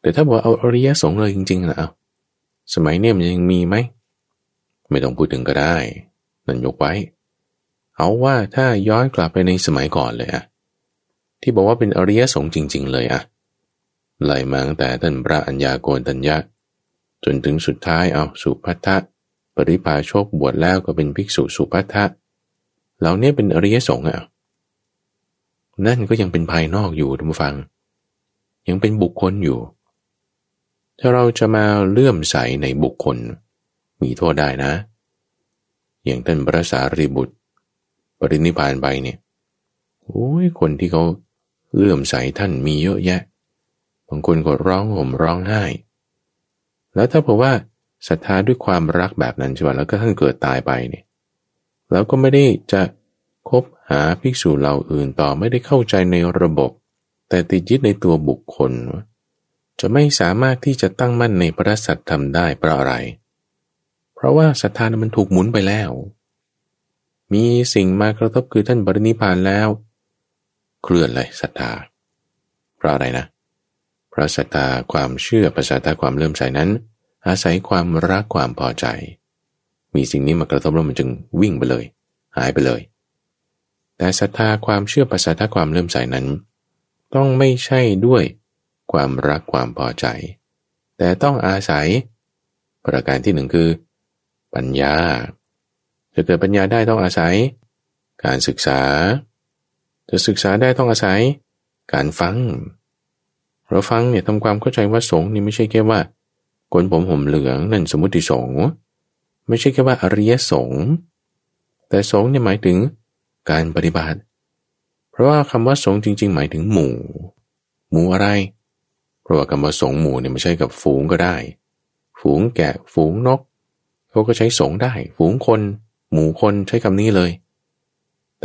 แต่ถ้าบอกเอาอริยสงฆ์เลยจริงๆนะเอาสมัยนี้มันยังมีไหมไม่ต้องพูดถึงก็ได้ นั่นยกไว้ เอาว่าถ้าย้อนกลับไปในสมัยก่อนเลยอะ ที่บอกว่าเป็นอริยสงฆ์จริง ๆ เลยอะไล่มาตั้งแต่ท่านพระอัญญาโกณตัญญะ จนถึงสุดท้ายเอาสุภัททะปริพาโชคบวชแล้วก็เป็นภิกษุสุภัททะเหล่านี้เป็นอริยสงฆ์อะนั่นก็ยังเป็นภายนอกอยู่ทุกฟัง ยังเป็นบุคคลอยู่ ถ้าเราจะมาเลื่อมใสในบุคคล มีโทษได้นะ อย่างท่านพระสารีบุตร ปรินิพานไปเนี่ยโอ้ยคนที่เขา เลื่อมใสท่านมีเยอะแยะ บางคนก็ร้องห่มร้องไห้ แล้วถ้าบอกว่าศรัทธาด้วยความรักแบบนั้นใช่ไหมแล้วก็ท่านเกิดตายไปเนี่ย แล้วก็ไม่ได้จะคบหาภิกษุเหล่าอื่นต่อไม่ได้เข้าใจในระบบ แต่ติดยึดในตัวบุคคล จะไม่สามารถที่จะตั้งมั่นในพระสัตธรรมได้เพราะอะไร เพราะว่าศรัทธามันถูกหมุนไปแล้ว มีสิ่งมากระทบคือท่านบริณิพานแล้ว เคลื่อนเลยศรัทธาเพราะอะไรนะเพราะศรัทธาความเชื่อประสาทความเริ่อมใสนั้น อาศัยความรักความพอใจ มีสิ่งนี้มากระทบแล้วมันจึงวิ่งไปเลย หายไปเลย แต่ศรัทธาความเชื่อประสาทความเริ่อมใสนั้น ต้องไม่ใช่ด้วยความรักความพอใจ แต่ต้องอาศัย ประการที่หนึ่งคือ ปัญญา จะเกิดปัญญาได้ต้องอาศัย การศึกษา จะศึกษาได้ต้องอาศัยการฟัง เราฟังเนี่ยทำความเข้าใจว่าสงฆ์นี่ไม่ใช่แค่ว่าคนผมห่มเหลืองนั่นสมมติสงฆ์ไม่ใช่แค่ว่าอริยสงฆ์แต่สงฆ์เนี่ยหมายถึงการปฏิบัติ เพราะว่าคำว่าสงฆ์จริง ๆ หมายถึงหมู่ หมู่อะไร เพราะว่าคำว่าสงหมู่เนี่ยไม่ใช่กับฝูงก็ได้ ฝูงแกะฝูงนกเขาก็ใช้สงได้ ฝูงคน หมู่คนใช้คำนี้เลย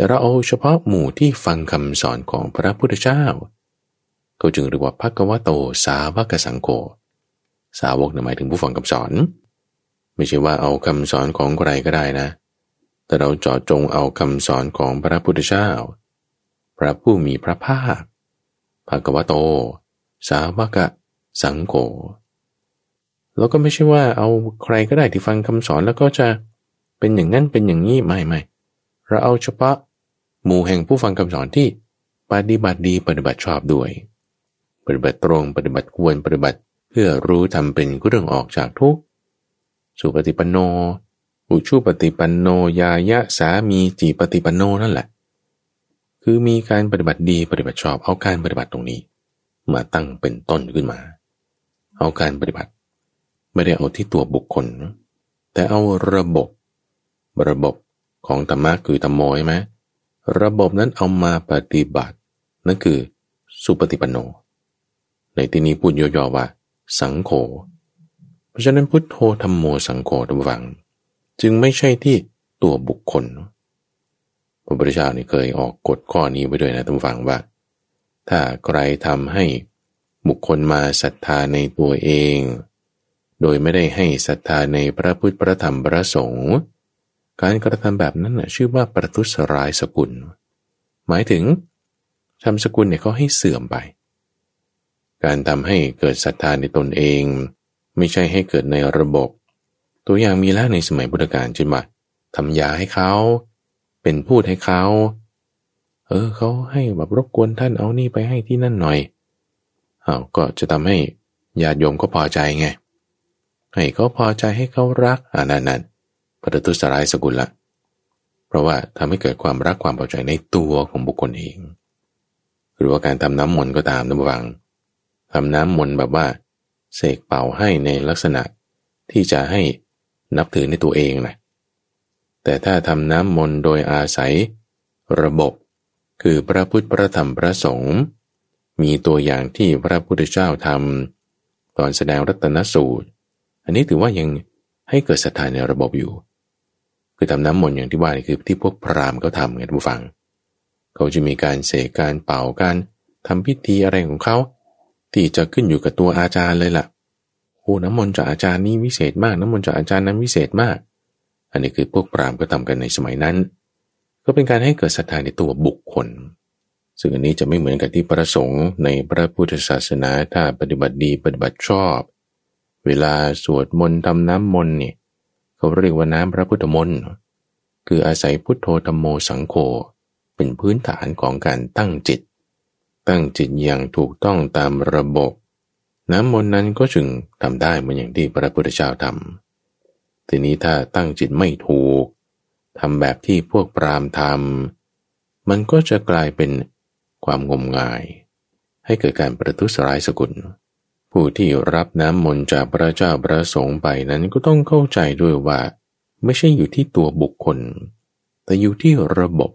แต่เราเอาเฉพาะหมู่ที่ฟังคำสอนของพระพุทธเจ้า ก็จึงเรียกว่าพักวะโตสาวกสังโฆสาวกหมายถึงผู้ฟังคำสอน ไม่ใช่ว่าเอาคำสอนของใครก็ได้นะ แต่เราเจาะจงเอาคำสอนของพระพุทธเจ้า พระผู้มีพระภาคภะกวโต สาวกะ สังโฆแล้วก็ไม่ใช่ว่าเอาใครก็ได้ที่ฟังคำสอนแล้วก็จะเป็นอย่างนั้นเป็นอย่างนี้ไม่ไม่เราเอาเฉพาะ หมู่แห่งผู้ฟังคำสอนที่ปฏิบัติดีปฏิบัติชอบด้วย ปฏิบัติตรงปฏิบัติควรปฏิบัติเพื่อรู้ทำเป็นเรื่องออกจากทุกข์สุปฏิปันโน อุชุปฏิปันโนยายะสามีจีปฏิปันโนนั่นแหละ คือมีการปฏิบัติดีปฏิบัติชอบเอาการปฏิบัติตรงนี้ มาตั้งเป็นต้นขึ้นมา เอาการปฏิบัติ ไม่ได้เอาที่ตัวบุคคล แต่เอาระบบ ระบบของธรรมะคือธรรมโมใช่ไหม ระบบนั้นเอามาปฏิบัติ นั่นคือสุปฏิปันโน ในที่นี้พูดย่อๆว่า สังโฆเพราะฉะนั้นพุทโธธรรมโมสังโฆทุกฝัง จึงไม่ใช่ที่ตัวบุคคลพระพุทธเจ้านี่เคยออกกฎข้อนี้ไว้ด้วยนะทุกฝังว่า ถ้าใครทำให้บุคคลมาศรัทธาในตัวเอง โดยไม่ได้ให้ศรัทธาในพระพุทธพระธรรมพระสงฆ์ การกระทำแบบนั้นนะชื่อว่าประทุษร้ายสกุล หมายถึงทำสกุลเนี่ยเขาให้เสื่อมไป การทำให้เกิดศรัทธาในตนเอง ไม่ใช่ให้เกิดในระบบ ตัวอย่างมีแล้วในสมัยพุทธกาลเช่นว่าทำยาให้เขา เป็นพูดให้เขา เออเขาให้แบบรบกวนท่านเอานี่ไปให้ที่นั่นหน่อยเอาก็จะทำให้ญาติโยมก็พอใจไง ให้เขาพอใจให้เขารักอ่านั่น ปฏิทุสรายสกุลละ เพราะว่าทำให้เกิดความรักความพอใจในตัวของบุคคลเอง หรือว่าการทำน้ำมนต์ก็ตามนะบังทำน้ำมนต์แบบว่า เสกเป่าให้ในลักษณะที่จะให้นับถือในตัวเองนะแต่ถ้าทำน้ำมนต์โดยอาศัย ระบบคือพระพุทธพระธรรมพระสงฆ์มีตัวอย่างที่พระพุทธเจ้าทำตอนแสดงรัตนสูตร อันนี้ถือว่ายังให้เกิดศรัทธาในระบบอยู่ คือทำน้ำมนต์อย่างที่ว่านี่คือที่พวกพราหมณ์เขาทำไงท่านผู้ฟัง เขาจะมีการเสกการเป่าการทำพิธีอะไรของเขาที่จะขึ้นอยู่กับตัวอาจารย์เลยละ่ะโอ้น้ำมนต์จากอาจารย์นี้วิเศษมาก น้ำมนต์จากอาจารย์นั้นวิเศษมาก อันนี้คือพวกปรามก็ทำกันในสมัยนั้น ก็เป็นการให้เกิดศรัทธาในตัวบุคคล ซึ่งอันนี้จะไม่เหมือนกับที่ประสงค์ในพระพุทธศาสนาถ้าปฏิบัติดีปฏิบัติชอบ เวลาสวดมนต์ทำน้ำมนต์เนี่ย เขาเรียกว่าน้ำพระพุทธมนต์คืออาศัยพุทโธธรรมโมสังโฆเป็นพื้นฐานของการตั้งจิต ตั้งจิตอย่างถูกต้องตามระบบ น้ำมนต์นั้นก็จึงทำได้เหมือนอย่างที่พระพุทธเจ้าทำทีนี้ถ้าตั้งจิตไม่ถูกทำแบบที่พวกปรามทำมันก็จะกลายเป็นความงมงาย ให้เกิดการประทุษร้ายสกุล ผู้ที่รับน้ำมนต์จากพระเจ้าประสงค์ไปนั้นก็ต้องเข้าใจด้วยว่า ไม่ใช่อยู่ที่ตัวบุคคล แต่อยู่ที่ระบบ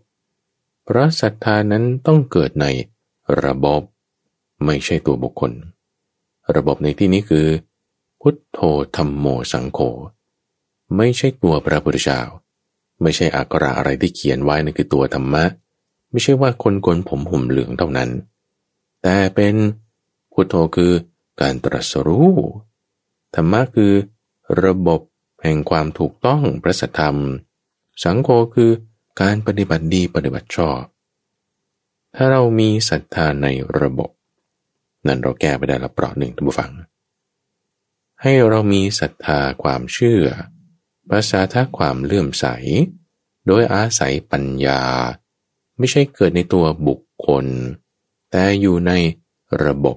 พระศรัทธานั้นต้องเกิดในระบบ ไม่ใช่ตัวบุคคล ระบบในที่นี้คือ พุทโธธรรมโมสังโฆไม่ใช่ตัวพระพุทธเจ้าไม่ใช่อักระอะไรที่เขียนไว้นั่นคือตัวธรรมะ ไม่ใช่ว่าคนกนผมห่มเหลืองเท่านั้น แต่เป็นพุทโธคือ การตรัสรู้ ธรรมะคือ ระบบแห่งความถูกต้องพระสัทธรรม สังโฆคือการปฏิบัติดีปฏิบัติชอบ ถ้าเรามีศรัทธาในระบบ นั้นเราแก้ไปได้ละเปราะหนึ่งท่านผู้ฟัง ให้เรามีศรัทธาความเชื่อ ภาษาท่าความเลื่อมใส โดยอาศัยปัญญา ไม่ใช่เกิดในตัวบุคคล แต่อยู่ในระบบ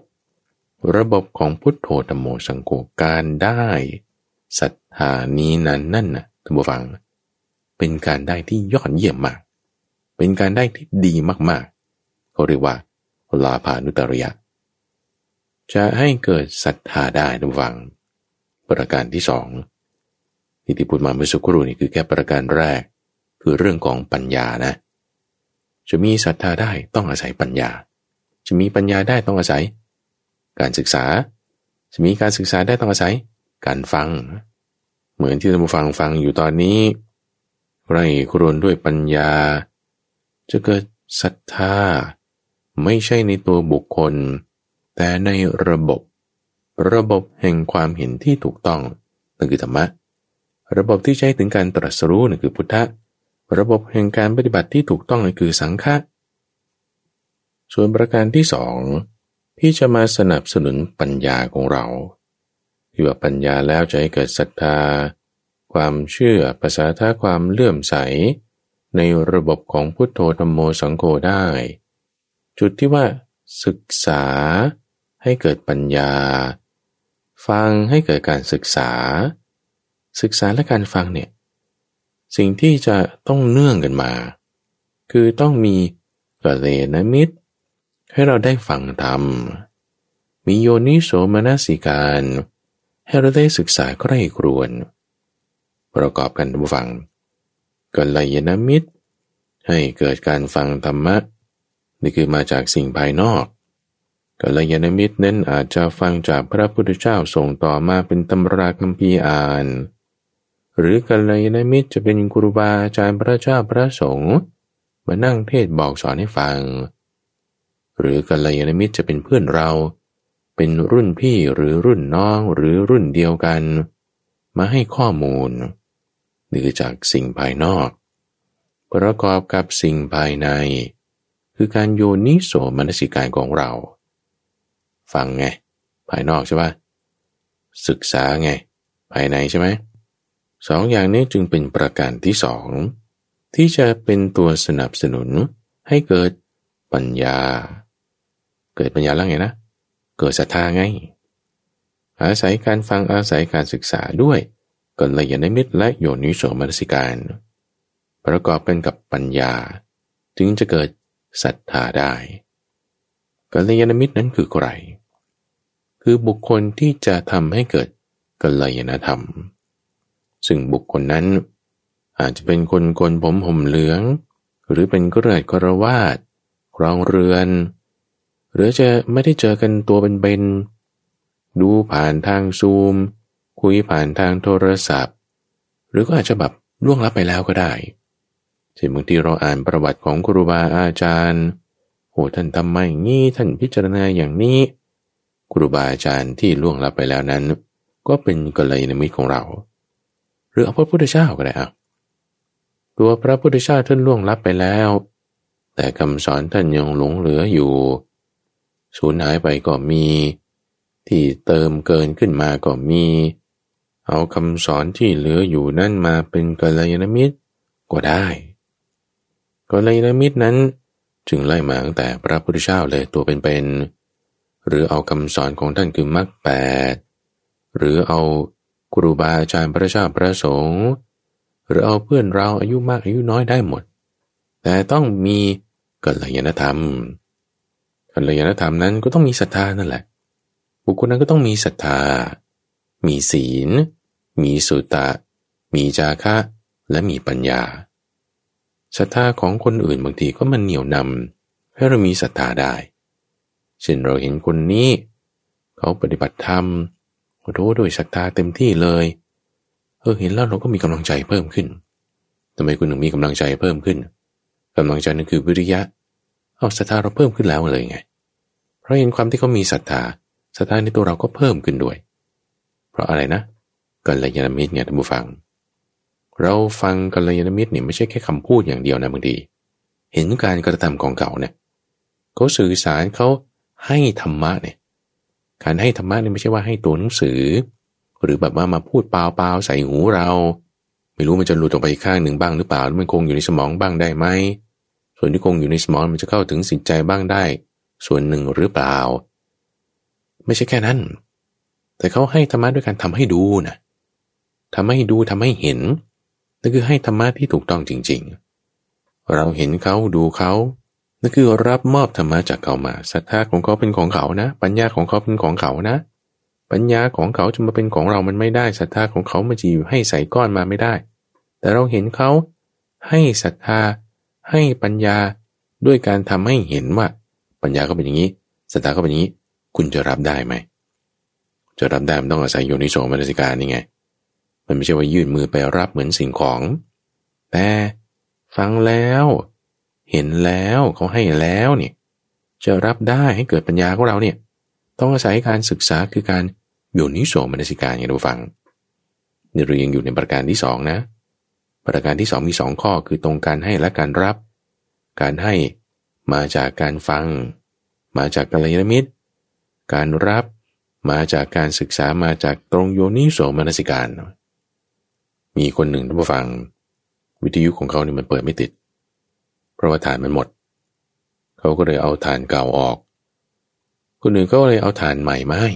ระบบของพุทโธธรรมโมสังโฆการได้ศรัทธานี้นั้นนั่นนะท่านผู้ฟัง เป็นการได้ที่ยอดเยี่ยมมาก เป็นการได้ที่ดีมากเขาเรียกว่าลาภานุตริยะ จะให้เกิดศรัทธาได้ดวัง ประการที่สองที่ที่พูดมาเมื่อสักครู่นี่คือแค่ประการแรก คือเรื่องของปัญญานะ จะมีศรัทธาได้ต้องอาศัยปัญญา จะมีปัญญาได้ต้องอาศัย การศึกษา จะมีการศึกษาได้ต้องอาศัยการฟัง เหมือนที่ท่านผู้ฟังฟังอยู่ตอนนี้ ไรครวนด้วยปัญญา จะเกิดศรัทธา ไม่ใช่ในตัวบุคคล แต่ในระบบ ระบบแห่งความเห็นที่ถูกต้องนั่นคือธรรมะ ระบบที่ใช้ถึงการตรัสรู้นั่นคือพุทธะระบบแห่งการปฏิบัติที่ถูกต้องนั่นคือสังฆะส่วนประการที่สอง ที่จะมาสนับสนุนปัญญาของเราที่ว่าปัญญาแล้วจะให้เกิดศรัทธา ความเชื่อภาษาท่าความเลื่อมใส ในระบบของพุทโธธรรมโมสังโฆได้ จุดที่ว่า ศึกษาให้เกิดปัญญา ฟังให้เกิดการศึกษา ศึกษาและการฟังเนี่ยสิ่งที่จะต้องเนื่องกันมา คือต้องมีกเลนมิตร ให้เราได้ฟังธรรม มีโยนิโสมนสิการ ให้เราได้ศึกษาใคร่ครวน ประกอบกันทุกฟังกัลยาณมิตร ให้เกิดการฟังธรรมะ นี่คือมาจากสิ่งภายนอกกัลยาณมิตรนั้นอาจจะฟังจากพระพุทธเจ้าส่งต่อมาเป็นตำราคัมภีร์อ่าน หรือกัลยาณมิตรจะเป็นครูบาอาจารย์พระเจ้าพระสงฆ์มานั่งเทศบอกสอนให้ฟัง หรือกัลยาณมิตรจะเป็นเพื่อนเรา เป็นรุ่นพี่หรือรุ่นน้องหรือรุ่นเดียวกัน มาให้ข้อมูลนี่คือจากสิ่งภายนอก ประกอบกับสิ่งภายใน คือการโยนิโสมนสิการของเรา ฟังไง ภายนอกใช่ปะศึกษาไง ภายในใช่ไหมสองอย่างนี้จึงเป็นประการที่สองที่จะเป็นตัวสนับสนุนให้เกิดปัญญา เกิดปัญญาแล้วไงนะ เกิดศรัทธาไง อาศัยการฟังอาศัยการศึกษาด้วยกัลยาณมิตรและโยนิโสมนสิการ ประกอบกันกับปัญญา จึงจะเกิดศรัทธาได้กัลยาณมิตรนั้นคือใคร คือบุคคลที่จะทำให้เกิดกัลยาณธรรม ซึ่งบุคคลนั้น อาจจะเป็นคนโกนผมห่มเหลือง หรือเป็นกระไรกระวาดครองเรือน หรือจะไม่ได้เจอกันตัวเป็นๆดูผ่านทางซูม คุยผ่านทางโทรศัพท์ หรือก็อาจจะแบบล่วงลับไปแล้วก็ได้เช่บางทีเราอ่านประวัติของครูบาอาจารย์โอ้ท่านทำไมงี้ท่านพิจารณาอย่างนี้ ครูบาอาจารย์ที่ล่วงลับไปแล้วนั้น ก็เป็นกัลยาณมิตรของเรา หรือเอาพระพุทธเจ้าก็ได้อะตัวพระพุทธเจ้าท่านล่วงลับไปแล้ว แต่คำสอนท่านยังหลงเหลืออยู่ สูญหายไปก็มี ที่เติมเกินขึ้นมาก็มี เอาคำสอนที่เหลืออยู่นั่นมาเป็นกัลยาณมิตรก็ได้กัลยาณมิตรนั้นจึงไล่มาตั้งแต่พระพุทธเจ้าเลยตัวเป็นๆหรือเอาคำสอนของท่านคือมรรคแปดหรือเอาครูบาอาจารย์พระเจ้าพระสงฆ์หรือเอาเพื่อนเราอายุมากอายุน้อยได้หมด แต่ต้องมีกัลยาณธรรม กัลยาณธรรมนั้นก็ต้องมีศรัทธานั่นแหละ บุคคลนั้นก็ต้องมีศรัทธา มีศีล มีสุตะ มีจาคะ และมีปัญญา ศรัทธาของคนอื่นบางทีก็มันเหนียวนำให้เรามีศรัทธาได้ เช่นเราเห็นคนนี้ เขาปฏิบัติธรรมรู้ด้วยศรัทธาเต็มที่เลย เออเห็นแล้วเราก็มีกำลังใจเพิ่มขึ้นทำไมคุณถึงมีกำลังใจเพิ่มขึ้นกำลังใจนั่นคือวิริยะ เอาศรัทธาเราเพิ่มขึ้นแล้วเลยไง เพราะเห็นความที่เขามีศรัทธาศรัทธาในตัวเราก็เพิ่มขึ้นด้วย เพราะอะไรนะกัลยาณมิตรเนี่ยท่านผู้ฟัง เราฟังกัลยาณมิตรเนี่ยไม่ใช่แค่คำพูดอย่างเดียวนะบางที เห็นการกระทำของเขาเนี่ยเขาสื่อสารเขาให้ธรรมะเนี่ย การให้ธรรมะเนี่ยไม่ใช่ว่าให้ตัวหนังสือ หรือแบบว่ามาพูดเปล่าๆใส่หูเรา ไม่รู้มันจะหลุดออกไปข้างหนึ่งบ้างหรือเปล่า มันคงอยู่ในสมองบ้างได้ไหม ส่วนที่คงอยู่ในสมองมันจะเข้าถึงสิทใจบ้างได้ ส่วนหนึ่งหรือเปล่า ไม่ใช่แค่นั้น แต่เขาให้ธรรมะด้วยการทำให้ดูนะทำให้ดูทำให้เห็นนั่นคือให้ธรรมะที่ถูกต้องจริง ๆ เราเห็นเขาดูเขานั่นคือรับมอบธรรมะจากเขามาศรัทธาของเขาเป็นของเขานะ ปัญญาของเขาเป็นของเขานะ ปัญญาของเขาจะมาเป็นของเรามันไม่ได้ศรัทธาของเขามาจีอยู่ให้ใส่ก้อนมาไม่ได้ แต่เราเห็นเขาให้ศรัทธา ให้ปัญญาด้วยการทำให้เห็นว่า ปัญญาก็เป็นอย่างนี้ศรัทธาก็เป็นอย่างนี้ คุณจะรับได้ไหม จะรับได้มันต้องอาศัยโยนิโสมนสิการนี่ไง มันไม่ใช่ว่ายื่นมือไปรับเหมือนสิ่งของ แต่ฟังแล้ว เห็นแล้วเขาให้แล้วเนี่ยจะรับได้ให้เกิดปัญญาของเราเนี่ย ต้องอาศัยการศึกษาคือการโยนิโสมนสิการอย่างเราฟังนี่เรายังอยู่ในประการที่สองนะ ประการที่สองมีสองข้อคือตรงการให้และการรับ การให้มาจากการฟัง มาจากกัลยาณมิตร การรับมาจากการศึกษามาจากตรงโยนิโสมนสิการ มีคนหนึ่งท่านผู้ฟัง วิทยุของเขาเนี่มันเปิดไม่ติด เพราะว่าฐานมันหมด เขาก็เลยเอาฐานเก่าออก คนหนึ่งก็เลยเอาฐานใหม่มาให้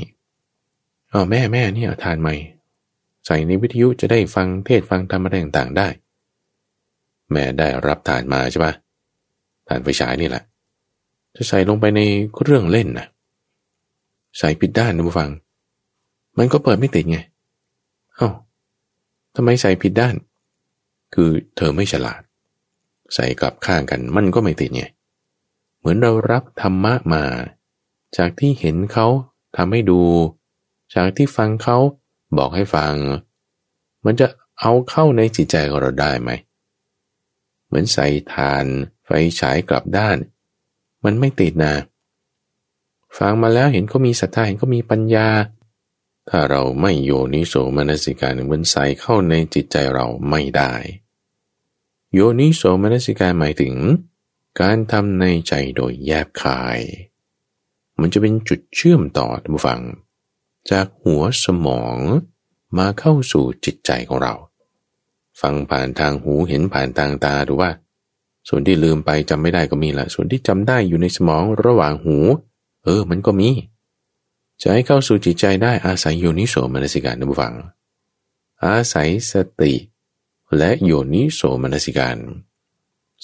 อ๋อแม่แม่เนี่ยฐานใหม่ ใส่ในวิทยุจะได้ฟังเทศฟังธรรมอะไรต่างๆได้ แม่ได้รับฐานมาใช่ปะฐานไฟฉายนี่แหละ จะใส่ลงไปในเครื่องเล่นนะใส่ผิดด้านนะผู้ฟัง มันก็เปิดไม่ติดไง เอา้าทำไมใส่ผิดด้าน คือเธอไม่ฉลาด ใส่กลับข้างกันมันก็ไม่ติดไง เหมือนเรารับธรรมะมา จากที่เห็นเขาทำให้ดู จากที่ฟังเขา บอกให้ฟัง มันจะเอาเข้าในจิตใจของเราได้ไหม เหมือนใส่ทานไฟฉายกลับด้าน มันไม่ติดนะ ฟังมาแล้วเห็นเขามีศรัทธาเห็นเขามีปัญญา ถ้าเราไม่โยนิโสมนสิการมันใส่เข้าในจิตใจเราไม่ได้ โยนิโสมนสิการหมายถึง การทำในใจโดยแยบคาย มันจะเป็นจุดเชื่อมต่อท่านผู้ฟัง จากหัวสมองมาเข้าสู่จิตใจของเรา ฟังผ่านทางหูเห็นผ่านทางตาดูว่า ส่วนที่ลืมไปจำไม่ได้ก็มีละส่วนที่จำได้อยู่ในสมองระหว่างหู เออ มันก็มี จะให้เข้าสู่จิตใจได้อาศัยโยนิโสมนสิการนะบุฟัง อาศัยสติ และโยนิโสมนสิการ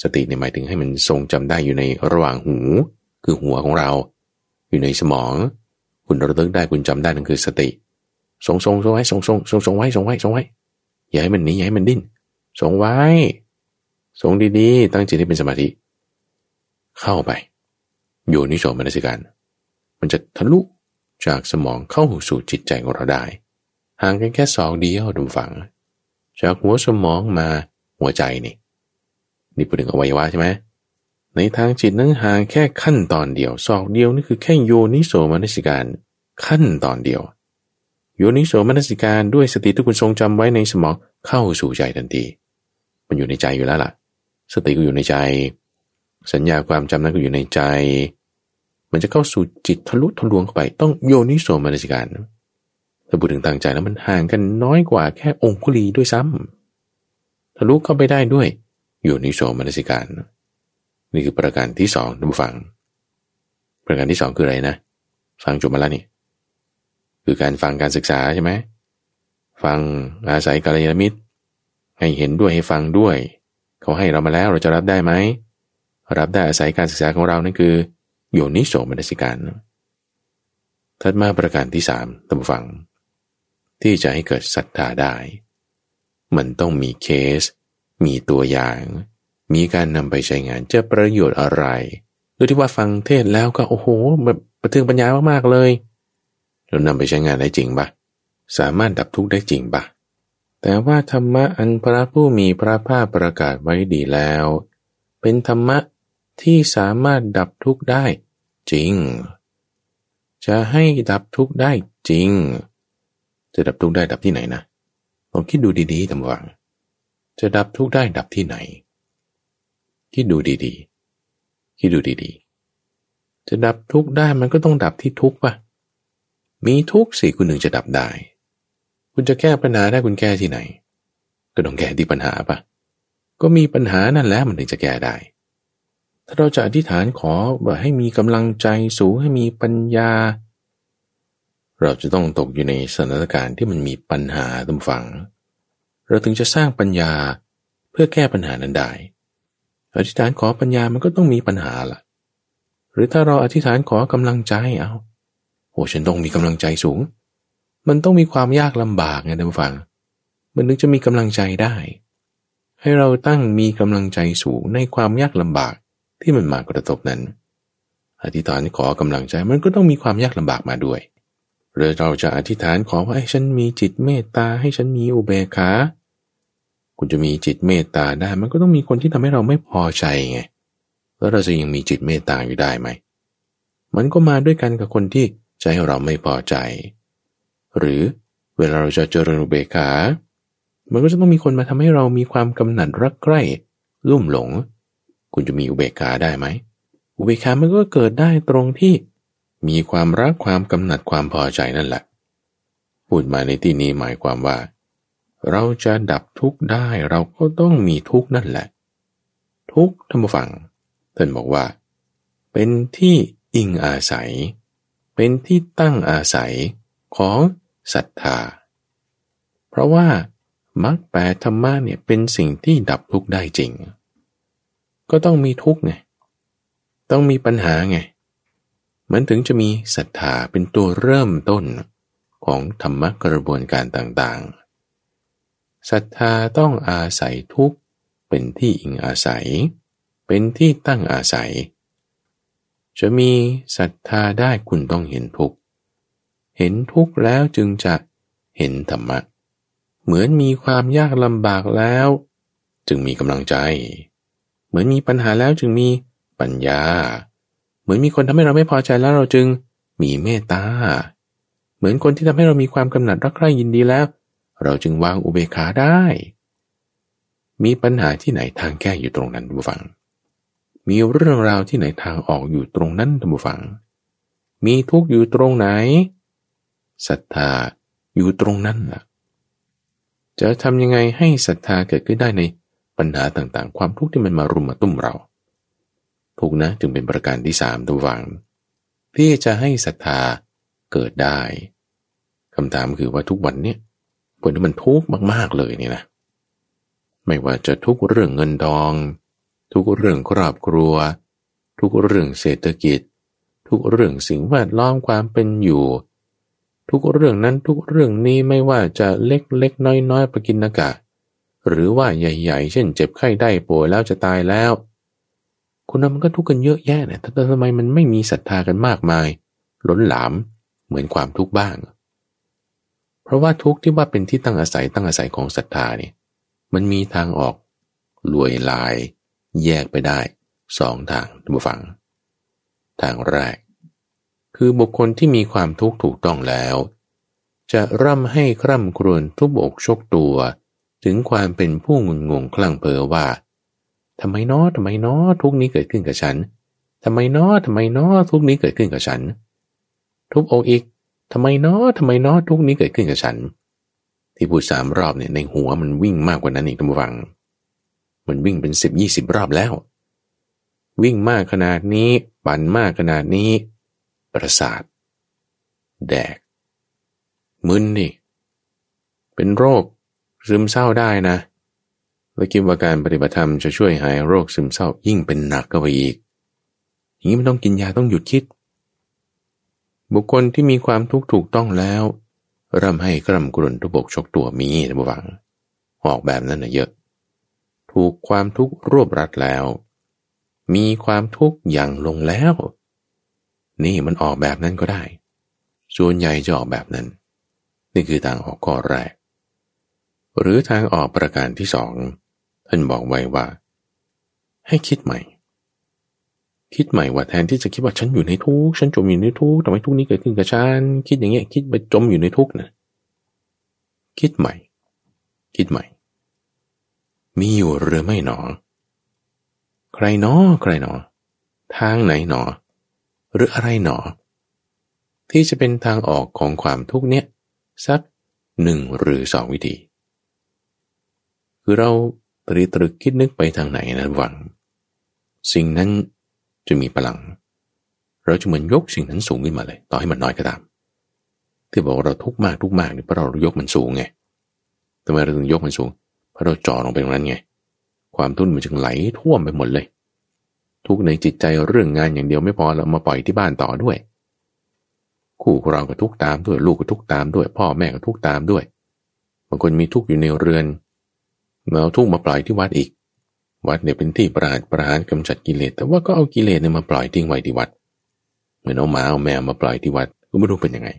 สติในหมายถึงให้มันทรงจำได้อยู่ในระหว่างหู คือหัวของเรา อยู่ในสมอง คุณระลึกได้คุณจำได้นั่นคือสติทรงทรงทรงไว้ทรงทรงทรงทรงไว้ทรงไว้ทรงไว้อย่าให้มันหนีอย่าให้มันดิ้นทรงไว้ทรงดีๆ ตั้งจิตให้เป็นสมาธิ เข้าไปโยนิโสมนสิการ มันจะทะลุจากสมองเข้าสู่จิตใจของเราได้ห่างกันแค่สองเดียวดูฝัง จากหัวสมองมาหัวใจนี่ นี่พูดถึงอวัยวะใช่ไหม ในทางจิตนั้นห่างแค่ขั้นตอนเดียวสอกเดียวนี่คือแค่โยนิโสมนสิการ ขั้นตอนเดียว โยนิโสมนสิการด้วยสติที่คุณทรงจำไว้ในสมองเข้าสู่ใจทันที มันอยู่ในใจอยู่แล้วล่ะ สติก็อยู่ในใจ สัญญาความจำนั้นก็อยู่ในใจ มันจะเข้าสู่จิตทะลุทะลวงเข้าไป ต้องโยนิโสมนสิการถ้าพูดถึงตั้งใจแล้วมันห่างกันน้อยกว่าแค่องคุลีด้วยซ้ำทะลุเข้าไปได้ด้วยโยนิโสมนสิการ นี่คือประการที่สองท่านผู้ฟัง ประการที่สองคืออะไรนะ ฟังจบมาแล้วนี่ คือการฟังการศึกษาใช่ไหม ฟังอาศัยกัลยาณมิตร ให้เห็นด้วยให้ฟังด้วย เขาให้เรามาแล้วเราจะรับได้ไหม รับได้อาศัยการศึกษาของเรานั่นคือ โยนิโสมนสิการ ถัดมาประการที่สามตั้ฟัง ที่จะให้เกิดศรัทธาได้ มันต้องมีเคส มีตัวอย่าง มีการนำไปใช้งานจะประโยชน์อะไรโดยที่ว่าฟังเทศแล้วก็โอ้โหแบบประทึงปัญญามากๆเลยเรานำไปใช้งานได้จริงปะสามารถดับทุกข์ได้จริงปะแต่ว่าธรรมะอันพระผู้มีพระภาคประกาศไว้ดีแล้ว เป็นธรรมะที่สามารถดับทุกข์ได้จริง จะให้ดับทุกข์ได้จริง จะดับทุกข์ได้ดับที่ไหนนะลองคิดดูดีๆทำวังจะดับทุกข์ได้ดับที่ไหน คิดดูดีๆ คิดดูดีๆ จะดับทุกข์ได้มันก็ต้องดับที่ทุกข์ปะมีทุกข์สิคุณหนึ่งจะดับได้ คุณจะแก้ปัญหาได้คุณแก้ที่ไหน ก็ต้องแก้ที่ปัญหาปะก็มีปัญหานั่นแล้วมันถึงจะแก้ได้ ถ้าเราจะอธิษฐานขอแบบให้มีกำลังใจสูงให้มีปัญญา เราจะต้องตกอยู่ในสถานการณ์ที่มันมีปัญหาตามฝัง เราถึงจะสร้างปัญญาเพื่อแก้ปัญหานั้นได้ อธิษฐานขอปัญญามันก็ต้องมีปัญหาล่ะ หรือถ้าเราอธิษฐานขอกำลังใจเอาโอ้ฉันต้องมีกำลังใจสูง มันต้องมีความยากลำบากไงท่านฟัง มันถึงจะมีกำลังใจได้ ให้เราตั้งมีกำลังใจสูงในความยากลำบากที่มันมากระทบนั้น อธิษฐานขอกำลังใจมันก็ต้องมีความยากลำบากมาด้วยหรือเราจะอธิษฐานขอว่าให้ฉันมีจิตเมตตาให้ฉันมีอุเบกขา คุณจะมีจิตเมตตาได้ มันก็ต้องมีคนที่ทำให้เราไม่พอใจไง แล้วเราจะยังมีจิตเมตตาอยู่ได้ไหม มันก็มาด้วยกันกับคนที่ใจเราไม่พอใจ หรือเวลาเราจะเจริญอุเบกขา มันก็จะต้องมีคนมาทำให้เรามีความกำหนัดรักใคร่ลุ่มหลง คุณจะมีอุเบกขาได้ไหม อุเบกขามันก็เกิดได้ตรงที่มีความรักความกำหนัดความพอใจนั่นแหละ พูดมาในที่นี้หมายความว่า เราจะดับทุกข์ได้เราก็ต้องมีทุกข์นั่นแหละ ทุกข์ท่านผู้ฟังท่านบอกว่า เป็นที่อิงอาศัย เป็นที่ตั้งอาศัยของศรัทธา เพราะว่ามรรคแปดธรรมะเนี่ยเป็นสิ่งที่ดับทุกข์ได้จริง ก็ต้องมีทุกข์ไงต้องมีปัญหาไง มันถึงจะมีศรัทธาเป็นตัวเริ่มต้นของธรรมะกระบวนการต่างๆ ศรัทธาต้องอาศัยทุกข์เป็นที่อิงอาศัย เป็นที่ตั้งอาศัย จะมีศรัทธาได้คุณต้องเห็นทุกข์เห็นทุกข์แล้วจึงจะเห็นธรรมะ เหมือนมีความยากลำบากแล้ว จึงมีกำลังใจ เหมือนมีปัญหาแล้วจึงมีปัญญา เหมือนมีคนทำให้เราไม่พอใจแล้วเราจึงมีเมตตา เหมือนคนที่ทำให้เรามีความกำหนัดรักใคร่ยินดีแล้ว เราจึงวางอุเบกขาได้ มีปัญหาที่ไหนทางแก้อยู่ตรงนั้นบุฟัง มีเรื่องราวที่ไหนทางออกอยู่ตรงนั้นท่านผู้ฟัง มีทุกข์อยู่ตรงไหนศรัทธาอยู่ตรงนั้นล่ะ จะทำยังไงให้ศรัทธาเกิดขึ้นได้ในปัญหาต่างๆ ความทุกข์ที่มันมารุมมาตุ้มเราถูกนะจึงเป็นประการที่สามตัววังที่จะให้ศรัทธาเกิดได้คำถามคือว่าทุกวันเนี้ย คนที่มันทุกข์มาก ๆ เลยเนี่ยนะ ไม่ว่าจะทุกเรื่องเงินทอง ทุกเรื่องครอบครัว ทุกเรื่องเศรษฐกิจ ทุกเรื่องสิ่งแวดล้อมความเป็นอยู่ ทุกเรื่องนั้นทุกเรื่องนี้ไม่ว่าจะเล็กเล็กน้อยน้อยปกินนากะ หรือว่าใหญ่ ๆ เช่น เจ็บไข้ได้ป่วยแล้วจะตายแล้วคุณมันก็ทุกข์กันเยอะแยะเนี่ยแต่ทำไมมันไม่มีศรัทธากันมากมาย ล้นหลามเหมือนความทุกข์บ้าง เพราะว่าทุกที่ว่าเป็นที่ตั้งอาศัยตั้งอาศัยของศรัทธานี่มันมีทางออกลวยลาย แยกไปได้สองทางทุกฝัง ทางแรก คือบุคคลที่มีความทุกข์ถูกต้องแล้ว จะร่ำให้คร่ำครวญทุบอกชกตัว ถึงความเป็นผู้งุนงงคลั่งเพอว่าทำไมน้อทำไมน้อทุกนี้เกิดขึ้นกับฉันทำไมน้อทำไมน้อทุกนี้เกิดขึ้นกับฉัน ทุบอกอีก ทำไมเน้อทำไมเน้อทุกนี้เกิดขึ้นกับฉัน ที่พูดสามรอบเนี่ยในหัวมันวิ่งมากกว่านั้นอีกทุกฝัง มันวิ่งเป็นสิบยี่สิบรอบแล้ว วิ่งมากขนาดนี้ปั่นมากขนาดนี้ ประสาท แดก มึนนี่เป็นโรคซึมเศร้าได้นะแล้วคิดว่าการปฏิบัติธรรมจะช่วยหายโรคซึมเศร้ายิ่งเป็นหนักก็ไปอีกอย่างนี้ไม่ต้องกินยาต้องหยุดคิด บุคคลที่มีความทุกข์ถูกต้องแล้วร่ำให้กร่ำกรุนทุบกชกตัวมีนะบุฟัง ออกแบบนั้นนะเยอะ ถูกความทุกข์รวบรัดแล้ว มีความทุกข์อย่างลงแล้ว นี่มันออกแบบนั้นก็ได้ ส่วนใหญ่จะออกแบบนั้น นี่คือทางออกข้อแรก หรือทางออกประการที่สองท่านบอกไว้ว่า ให้คิดใหม่ คิดใหม่ว่าแทนที่จะคิดว่าฉันอยู่ในทุกข์ฉันจมอยู่ในทุกข์ทำไมทุกข์นี้เกิดขึ้นกับฉันคิดอย่างเงี้ยคิดไปจมอยู่ในทุกข์นะคิดใหม่ คิดใหม่ มีอยู่หรือไม่หนอ ใครหนอใครหนอ ทางไหนหนอ หรืออะไรหนอ ที่จะเป็นทางออกของความทุกข์เนี้ยสักหนึ่งหรือสองวิธี คือเราตรีตรึกคิดนึกไปทางไหนนะหวัง สิ่งนั้น จะมีพลัง เราจะเหมือนยกสิ่งนั้นสูงขึ้นมาเลย ต่อให้มันน้อยก็ตาม ที่บอกเราทุกข์มากทุกข์มากเนี่ยเพราะเรายกมันสูงไงทำไมเราถึงยกมันสูง เพราะเราจ่อลงไปตรงนั้นไง ความทุนมันจึงไหลท่วมไปหมดเลย ทุกในจิตใจเรื่องงานอย่างเดียวไม่พอเรามาปล่อยที่บ้านต่อด้วย คู่ของเราก็ทุกตามด้วยลูกก็ทุกตามด้วย พ่อแม่ก็ทุกตามด้วยบางคนมีทุกอยู่ในเรือนเราทุกมาปล่อยที่วัดอีก วัดเนี่ยเป็นที่ประหารประหารกำจัดกิเลส แต่ว่าก็เอากิเลสเนี่ยมาปล่อยทิ้งไว้ที่วัด เหมือนเอาหมาเอาแมวมาปล่อยที่วัดก็ไม่รู้เป็นยังไง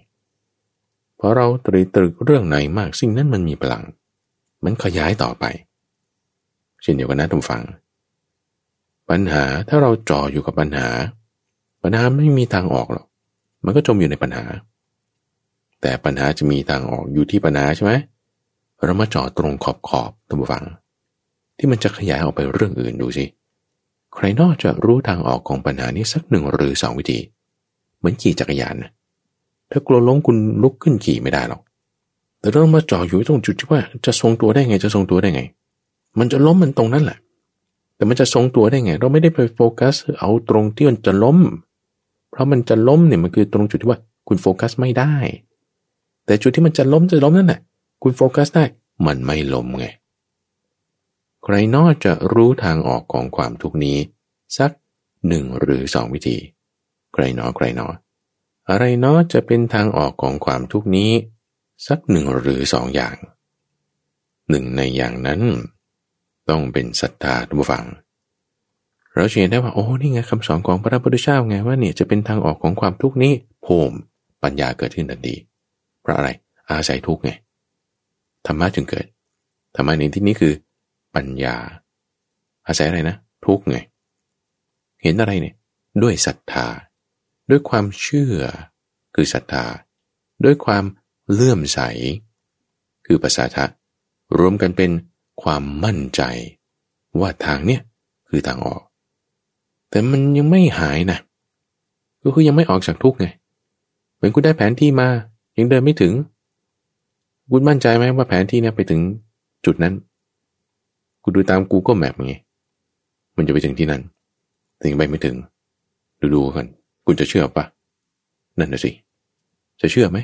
เพราะเราตรีตรึกเรื่องไหนมากสิ่งนั้นมันมีพลัง มันขยายต่อไป เช่นเดียวกันนะทุกฝัง ปัญหาถ้าเราจ่ออยู่กับปัญหา ปัญหาไม่มีทางออกหรอก มันก็จมอยู่ในปัญหา แต่ปัญหาจะมีทางออกอยู่ที่ปัญหาใช่ไหมเรามาจ่อตรงขอบขอบตัวฟัง ที่มันจะขยายออกไปเรื่องอื่นดูสิ ใครนอกจะรู้ทางออกของปัญหานี้สักหนึ่งหรือสองวิธี เหมือนขี่จักรยานนะถ้ากลัวล้มคุณลุกขึ้นขี่ไม่ได้หรอก แต่เรามาจอดอยู่ตรงจุดที่ว่าจะทรงตัวได้ไงจะทรงตัวได้ไง มันจะล้มมันตรงนั้นแหละ แต่มันจะทรงตัวได้ไง เราไม่ได้ไปโฟกัส เอาตรงที่มันจะล้ม เพราะมันจะล้มเนี่ยมันคือตรงจุดที่ว่าคุณโฟกัสไม่ได้ แต่จุดที่มันจะล้มจะล้มนั่นแหละคุณโฟกัสได้ มันไม่ล้มไง ใครนอกจะรู้ทางออกของความทุกนี้ สักหนึ่งหรือสองวิธี ใครนอใครนออะไรเนาะจะเป็นทางออกของความทุกนี้ สักหนึ่งหรือสองอย่าง หนึ่งในอย่างนั้น ต้องเป็นศรัทธาทุกฝัง เราเห็นได้ว่าโอ้นี่ไงคำสอนของพระพุทธเจ้าไงว่าเนี่ยจะเป็นทางออกของความทุกนี้โพมปัญญาเกิดขึ้นทันทีเพราะอะไรอาศัยทุกไงธรรมะจึงเกิดธรรมะในที่นี้คือ ปัญญา อาศัยอะไรนะ ทุกไง เห็นอะไรเนี่ย ด้วยศรัทธา ด้วยความเชื่อ คือศรัทธา ด้วยความเลื่อมใส คือภาษาทะรวมกันเป็นความมั่นใจ ว่าทางเนี้ยคือทางออก แต่มันยังไม่หายนะก็คือยังไม่ออกจากทุกไง เหมือนคุณได้แผนที่มา ยังเดินไม่ถึงคุณมั่นใจไหมว่าแผนที่นี้ไปถึงจุดนั้น คุณดูตาม Google Map ไง มันจะไปถึงที่นั้นแต่ยังไปไม่ถึง ดูดูกันคุณจะเชื่อปะนั่นนะสิ จะเชื่อไหม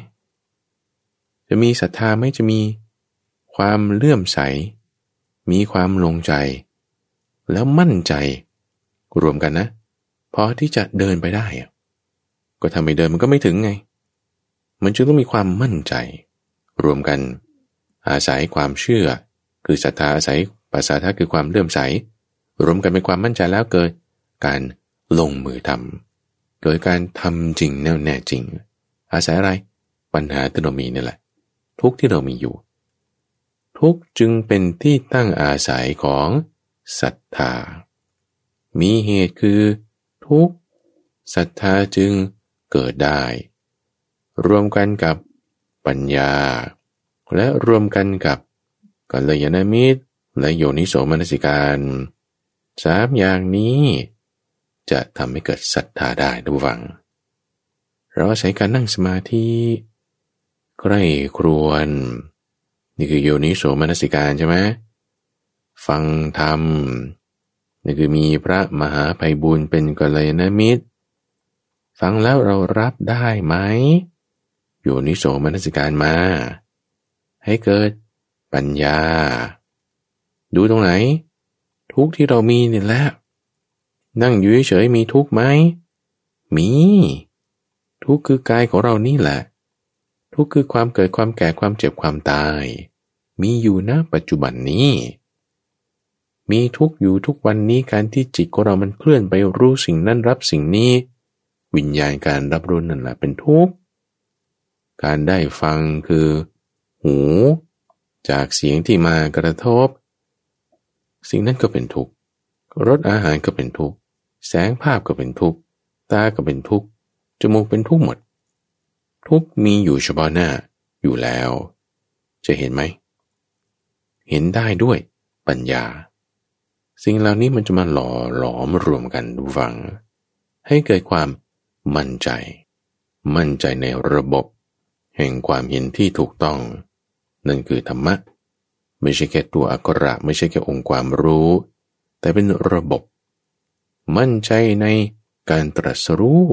จะมีศรัทธาไหมจะมีความเลื่อมใส มีความลงใจ แล้วมั่นใจ รวมกันนะพอที่จะเดินไปได้ ก็ทำไม่เดินมันก็ไม่ถึงไง มันจึงต้องมีความมั่นใจ รวมกัน อาศัยความเชื่อ คือศรัทธาอาศัย ภาษาท่าคือความเลื่อมใส รวมกันเป็นความมั่นใจแล้วเกิด การลงมือทำเกิดการทำจริงแน่วแน่จริง อาศัยอะไร ปัญหาที่เรามีนี่แหละ ทุกที่เรามีอยู่ ทุกจึงเป็นที่ตั้งอาศัยของศรัทธา มีเหตุคือทุกศรัทธาจึงเกิดได้ รวมกันกับปัญญา และรวมกันกับกัลยาณมิตร และโยนิโสมนสิการสามอย่างนี้ จะทำให้เกิดศรัทธาได้ดูฟัง เราใช้การนั่งสมาธิใกล้ครวน นี่คือโยนิโสมนสิการใช่ไหมฟังธรรมนี่คือมีพระมหาภัยบุญเป็นกัลยาณมิตร ฟังแล้วเรารับได้ไหมโยนิโสมนสิการมา ให้เกิดปัญญา ดูตรงไหน ทุกที่เรามีนี่แหละนั่งอยู่เฉยมีทุกไหมมี ทุกคือกายของเรานี่แหละ ทุกคือความเกิดความแก่ความเจ็บความตาย มีอยู่นะปัจจุบันนี้ มีทุกอยู่ทุกวันนี้การที่จิตของเรามันเคลื่อนไปรู้สิ่งนั้นรับสิ่งนี้ วิญญาณการรับรู้นั่นแหละเป็นทุกข์การได้ฟังคือ หู จากเสียงที่มากระทบ สิ่งนั้นก็เป็นทุกข์รสอาหารก็เป็นทุกข์แสงภาพก็เป็นทุกข์ตาก็เป็นทุกข์จมูกเป็นทุกข์หมด ทุกข์มีอยู่เฉพาะหน้าอยู่แล้ว จะเห็นไหม เห็นได้ด้วยปัญญา สิ่งเหล่านี้มันจะมาหล่อหลอมรวมกันดูฟัง ให้เกิดความมั่นใจ มั่นใจในระบบ แห่งความเห็นที่ถูกต้อง นั่นคือธรรมะ ไม่ใช่แค่ตัวอักขระไม่ใช่แค่องค์ความรู้ แต่เป็นระบบ มั่นใจในการตรัสรู้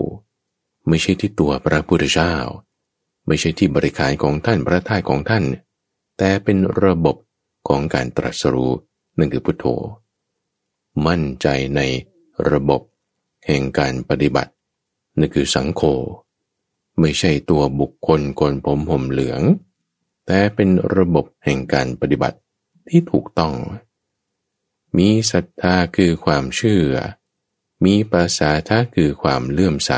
ไม่ใช่ที่ตัวพระพุทธเจ้า ไม่ใช่ที่บริการของท่านพระท่ายของท่าน แต่เป็นระบบของการตรัสรู้นั่นคือพุทโธ มั่นใจในระบบ แห่งการปฏิบัตินั่นคือสังโฆไม่ใช่ตัวบุคคลคนผมผมเหลือง แต่เป็นระบบแห่งการปฏิบัติที่ถูกต้อง มีศรัทธาคือความเชื่อ มีภาษาทะคือความเลื่อมใส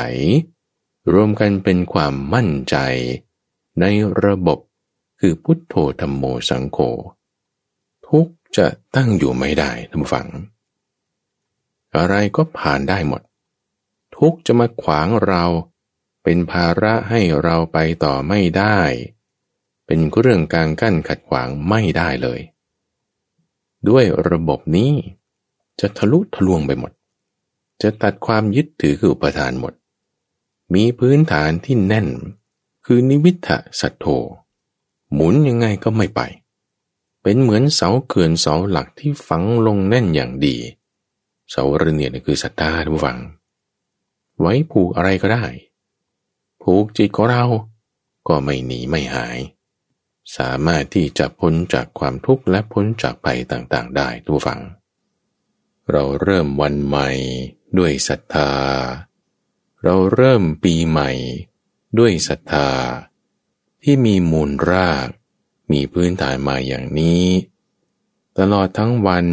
รวมกันเป็นความมั่นใจ ในระบบคือพุทโธธรรมโมสังโฆทุกจะตั้งอยู่ไม่ได้ท่านฟัง อะไรก็ผ่านได้หมด ทุกจะมาขวางเรา เป็นภาระให้เราไปต่อไม่ได้ เป็นเรื่องกลางกั้นขัดขวางไม่ได้เลย ด้วยระบบนี้จะทะลุทะลวงไปหมด จะตัดความยึดถือคืออุปทานหมด มีพื้นฐานที่แน่น คือนิวิทะสัตโธหมุนยังไงก็ไม่ไป เป็นเหมือนเสาเขื่อนเสาหลักที่ฝังลงแน่นอย่างดี เสาระเนียดคือศรัทธาทุกฝัง ไว้ผูกอะไรก็ได้ ผูกจิตของเราก็ไม่หนีไม่หาย สามารถที่จะพ้นจากความทุกข์และพ้นจากภัยต่างๆ ได้ทุกฝัง เราเริ่มวันใหม่ด้วยศรัทธา เราเริ่มปีใหม่ด้วยศรัทธา ที่มีมูลราก มีพื้นฐานมาอย่างนี้ ตลอดทั้งวัน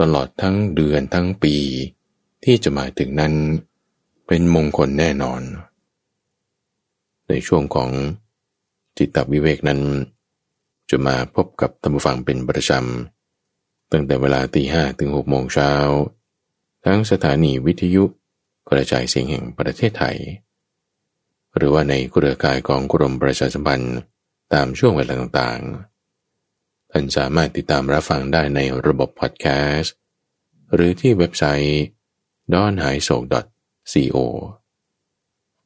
ตลอดทั้งเดือนทั้งปี ที่จะมาถึงนั้นเป็นมงคลแน่นอน ในช่วงของ จิตตวิเวกนั้น จะมาพบกับธรรมฟังเป็นประจำตั้งแต่เวลาตีห้ถึงหกโมงเช้า ทั้งสถานีวิทยุกระจายเสียงแห่งประเทศไทย หรือว่าในเครือข่ายของกรมประชาสัมพันธ์ตามช่วงเวลาต่างๆ ท่านสามารถติดตามรับฟังได้ในระบบพอดแคสต์ หรือที่เว็บไซต์ d o n h a i s o co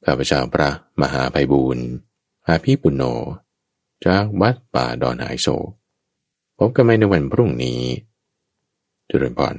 ข้าพเจ้าพระมหาภัยบูรณ์ อาภีปุณโญจากวัดป่าดอนหายโศพบกันใหม่ในวันพรุ่งนี้จุรินพร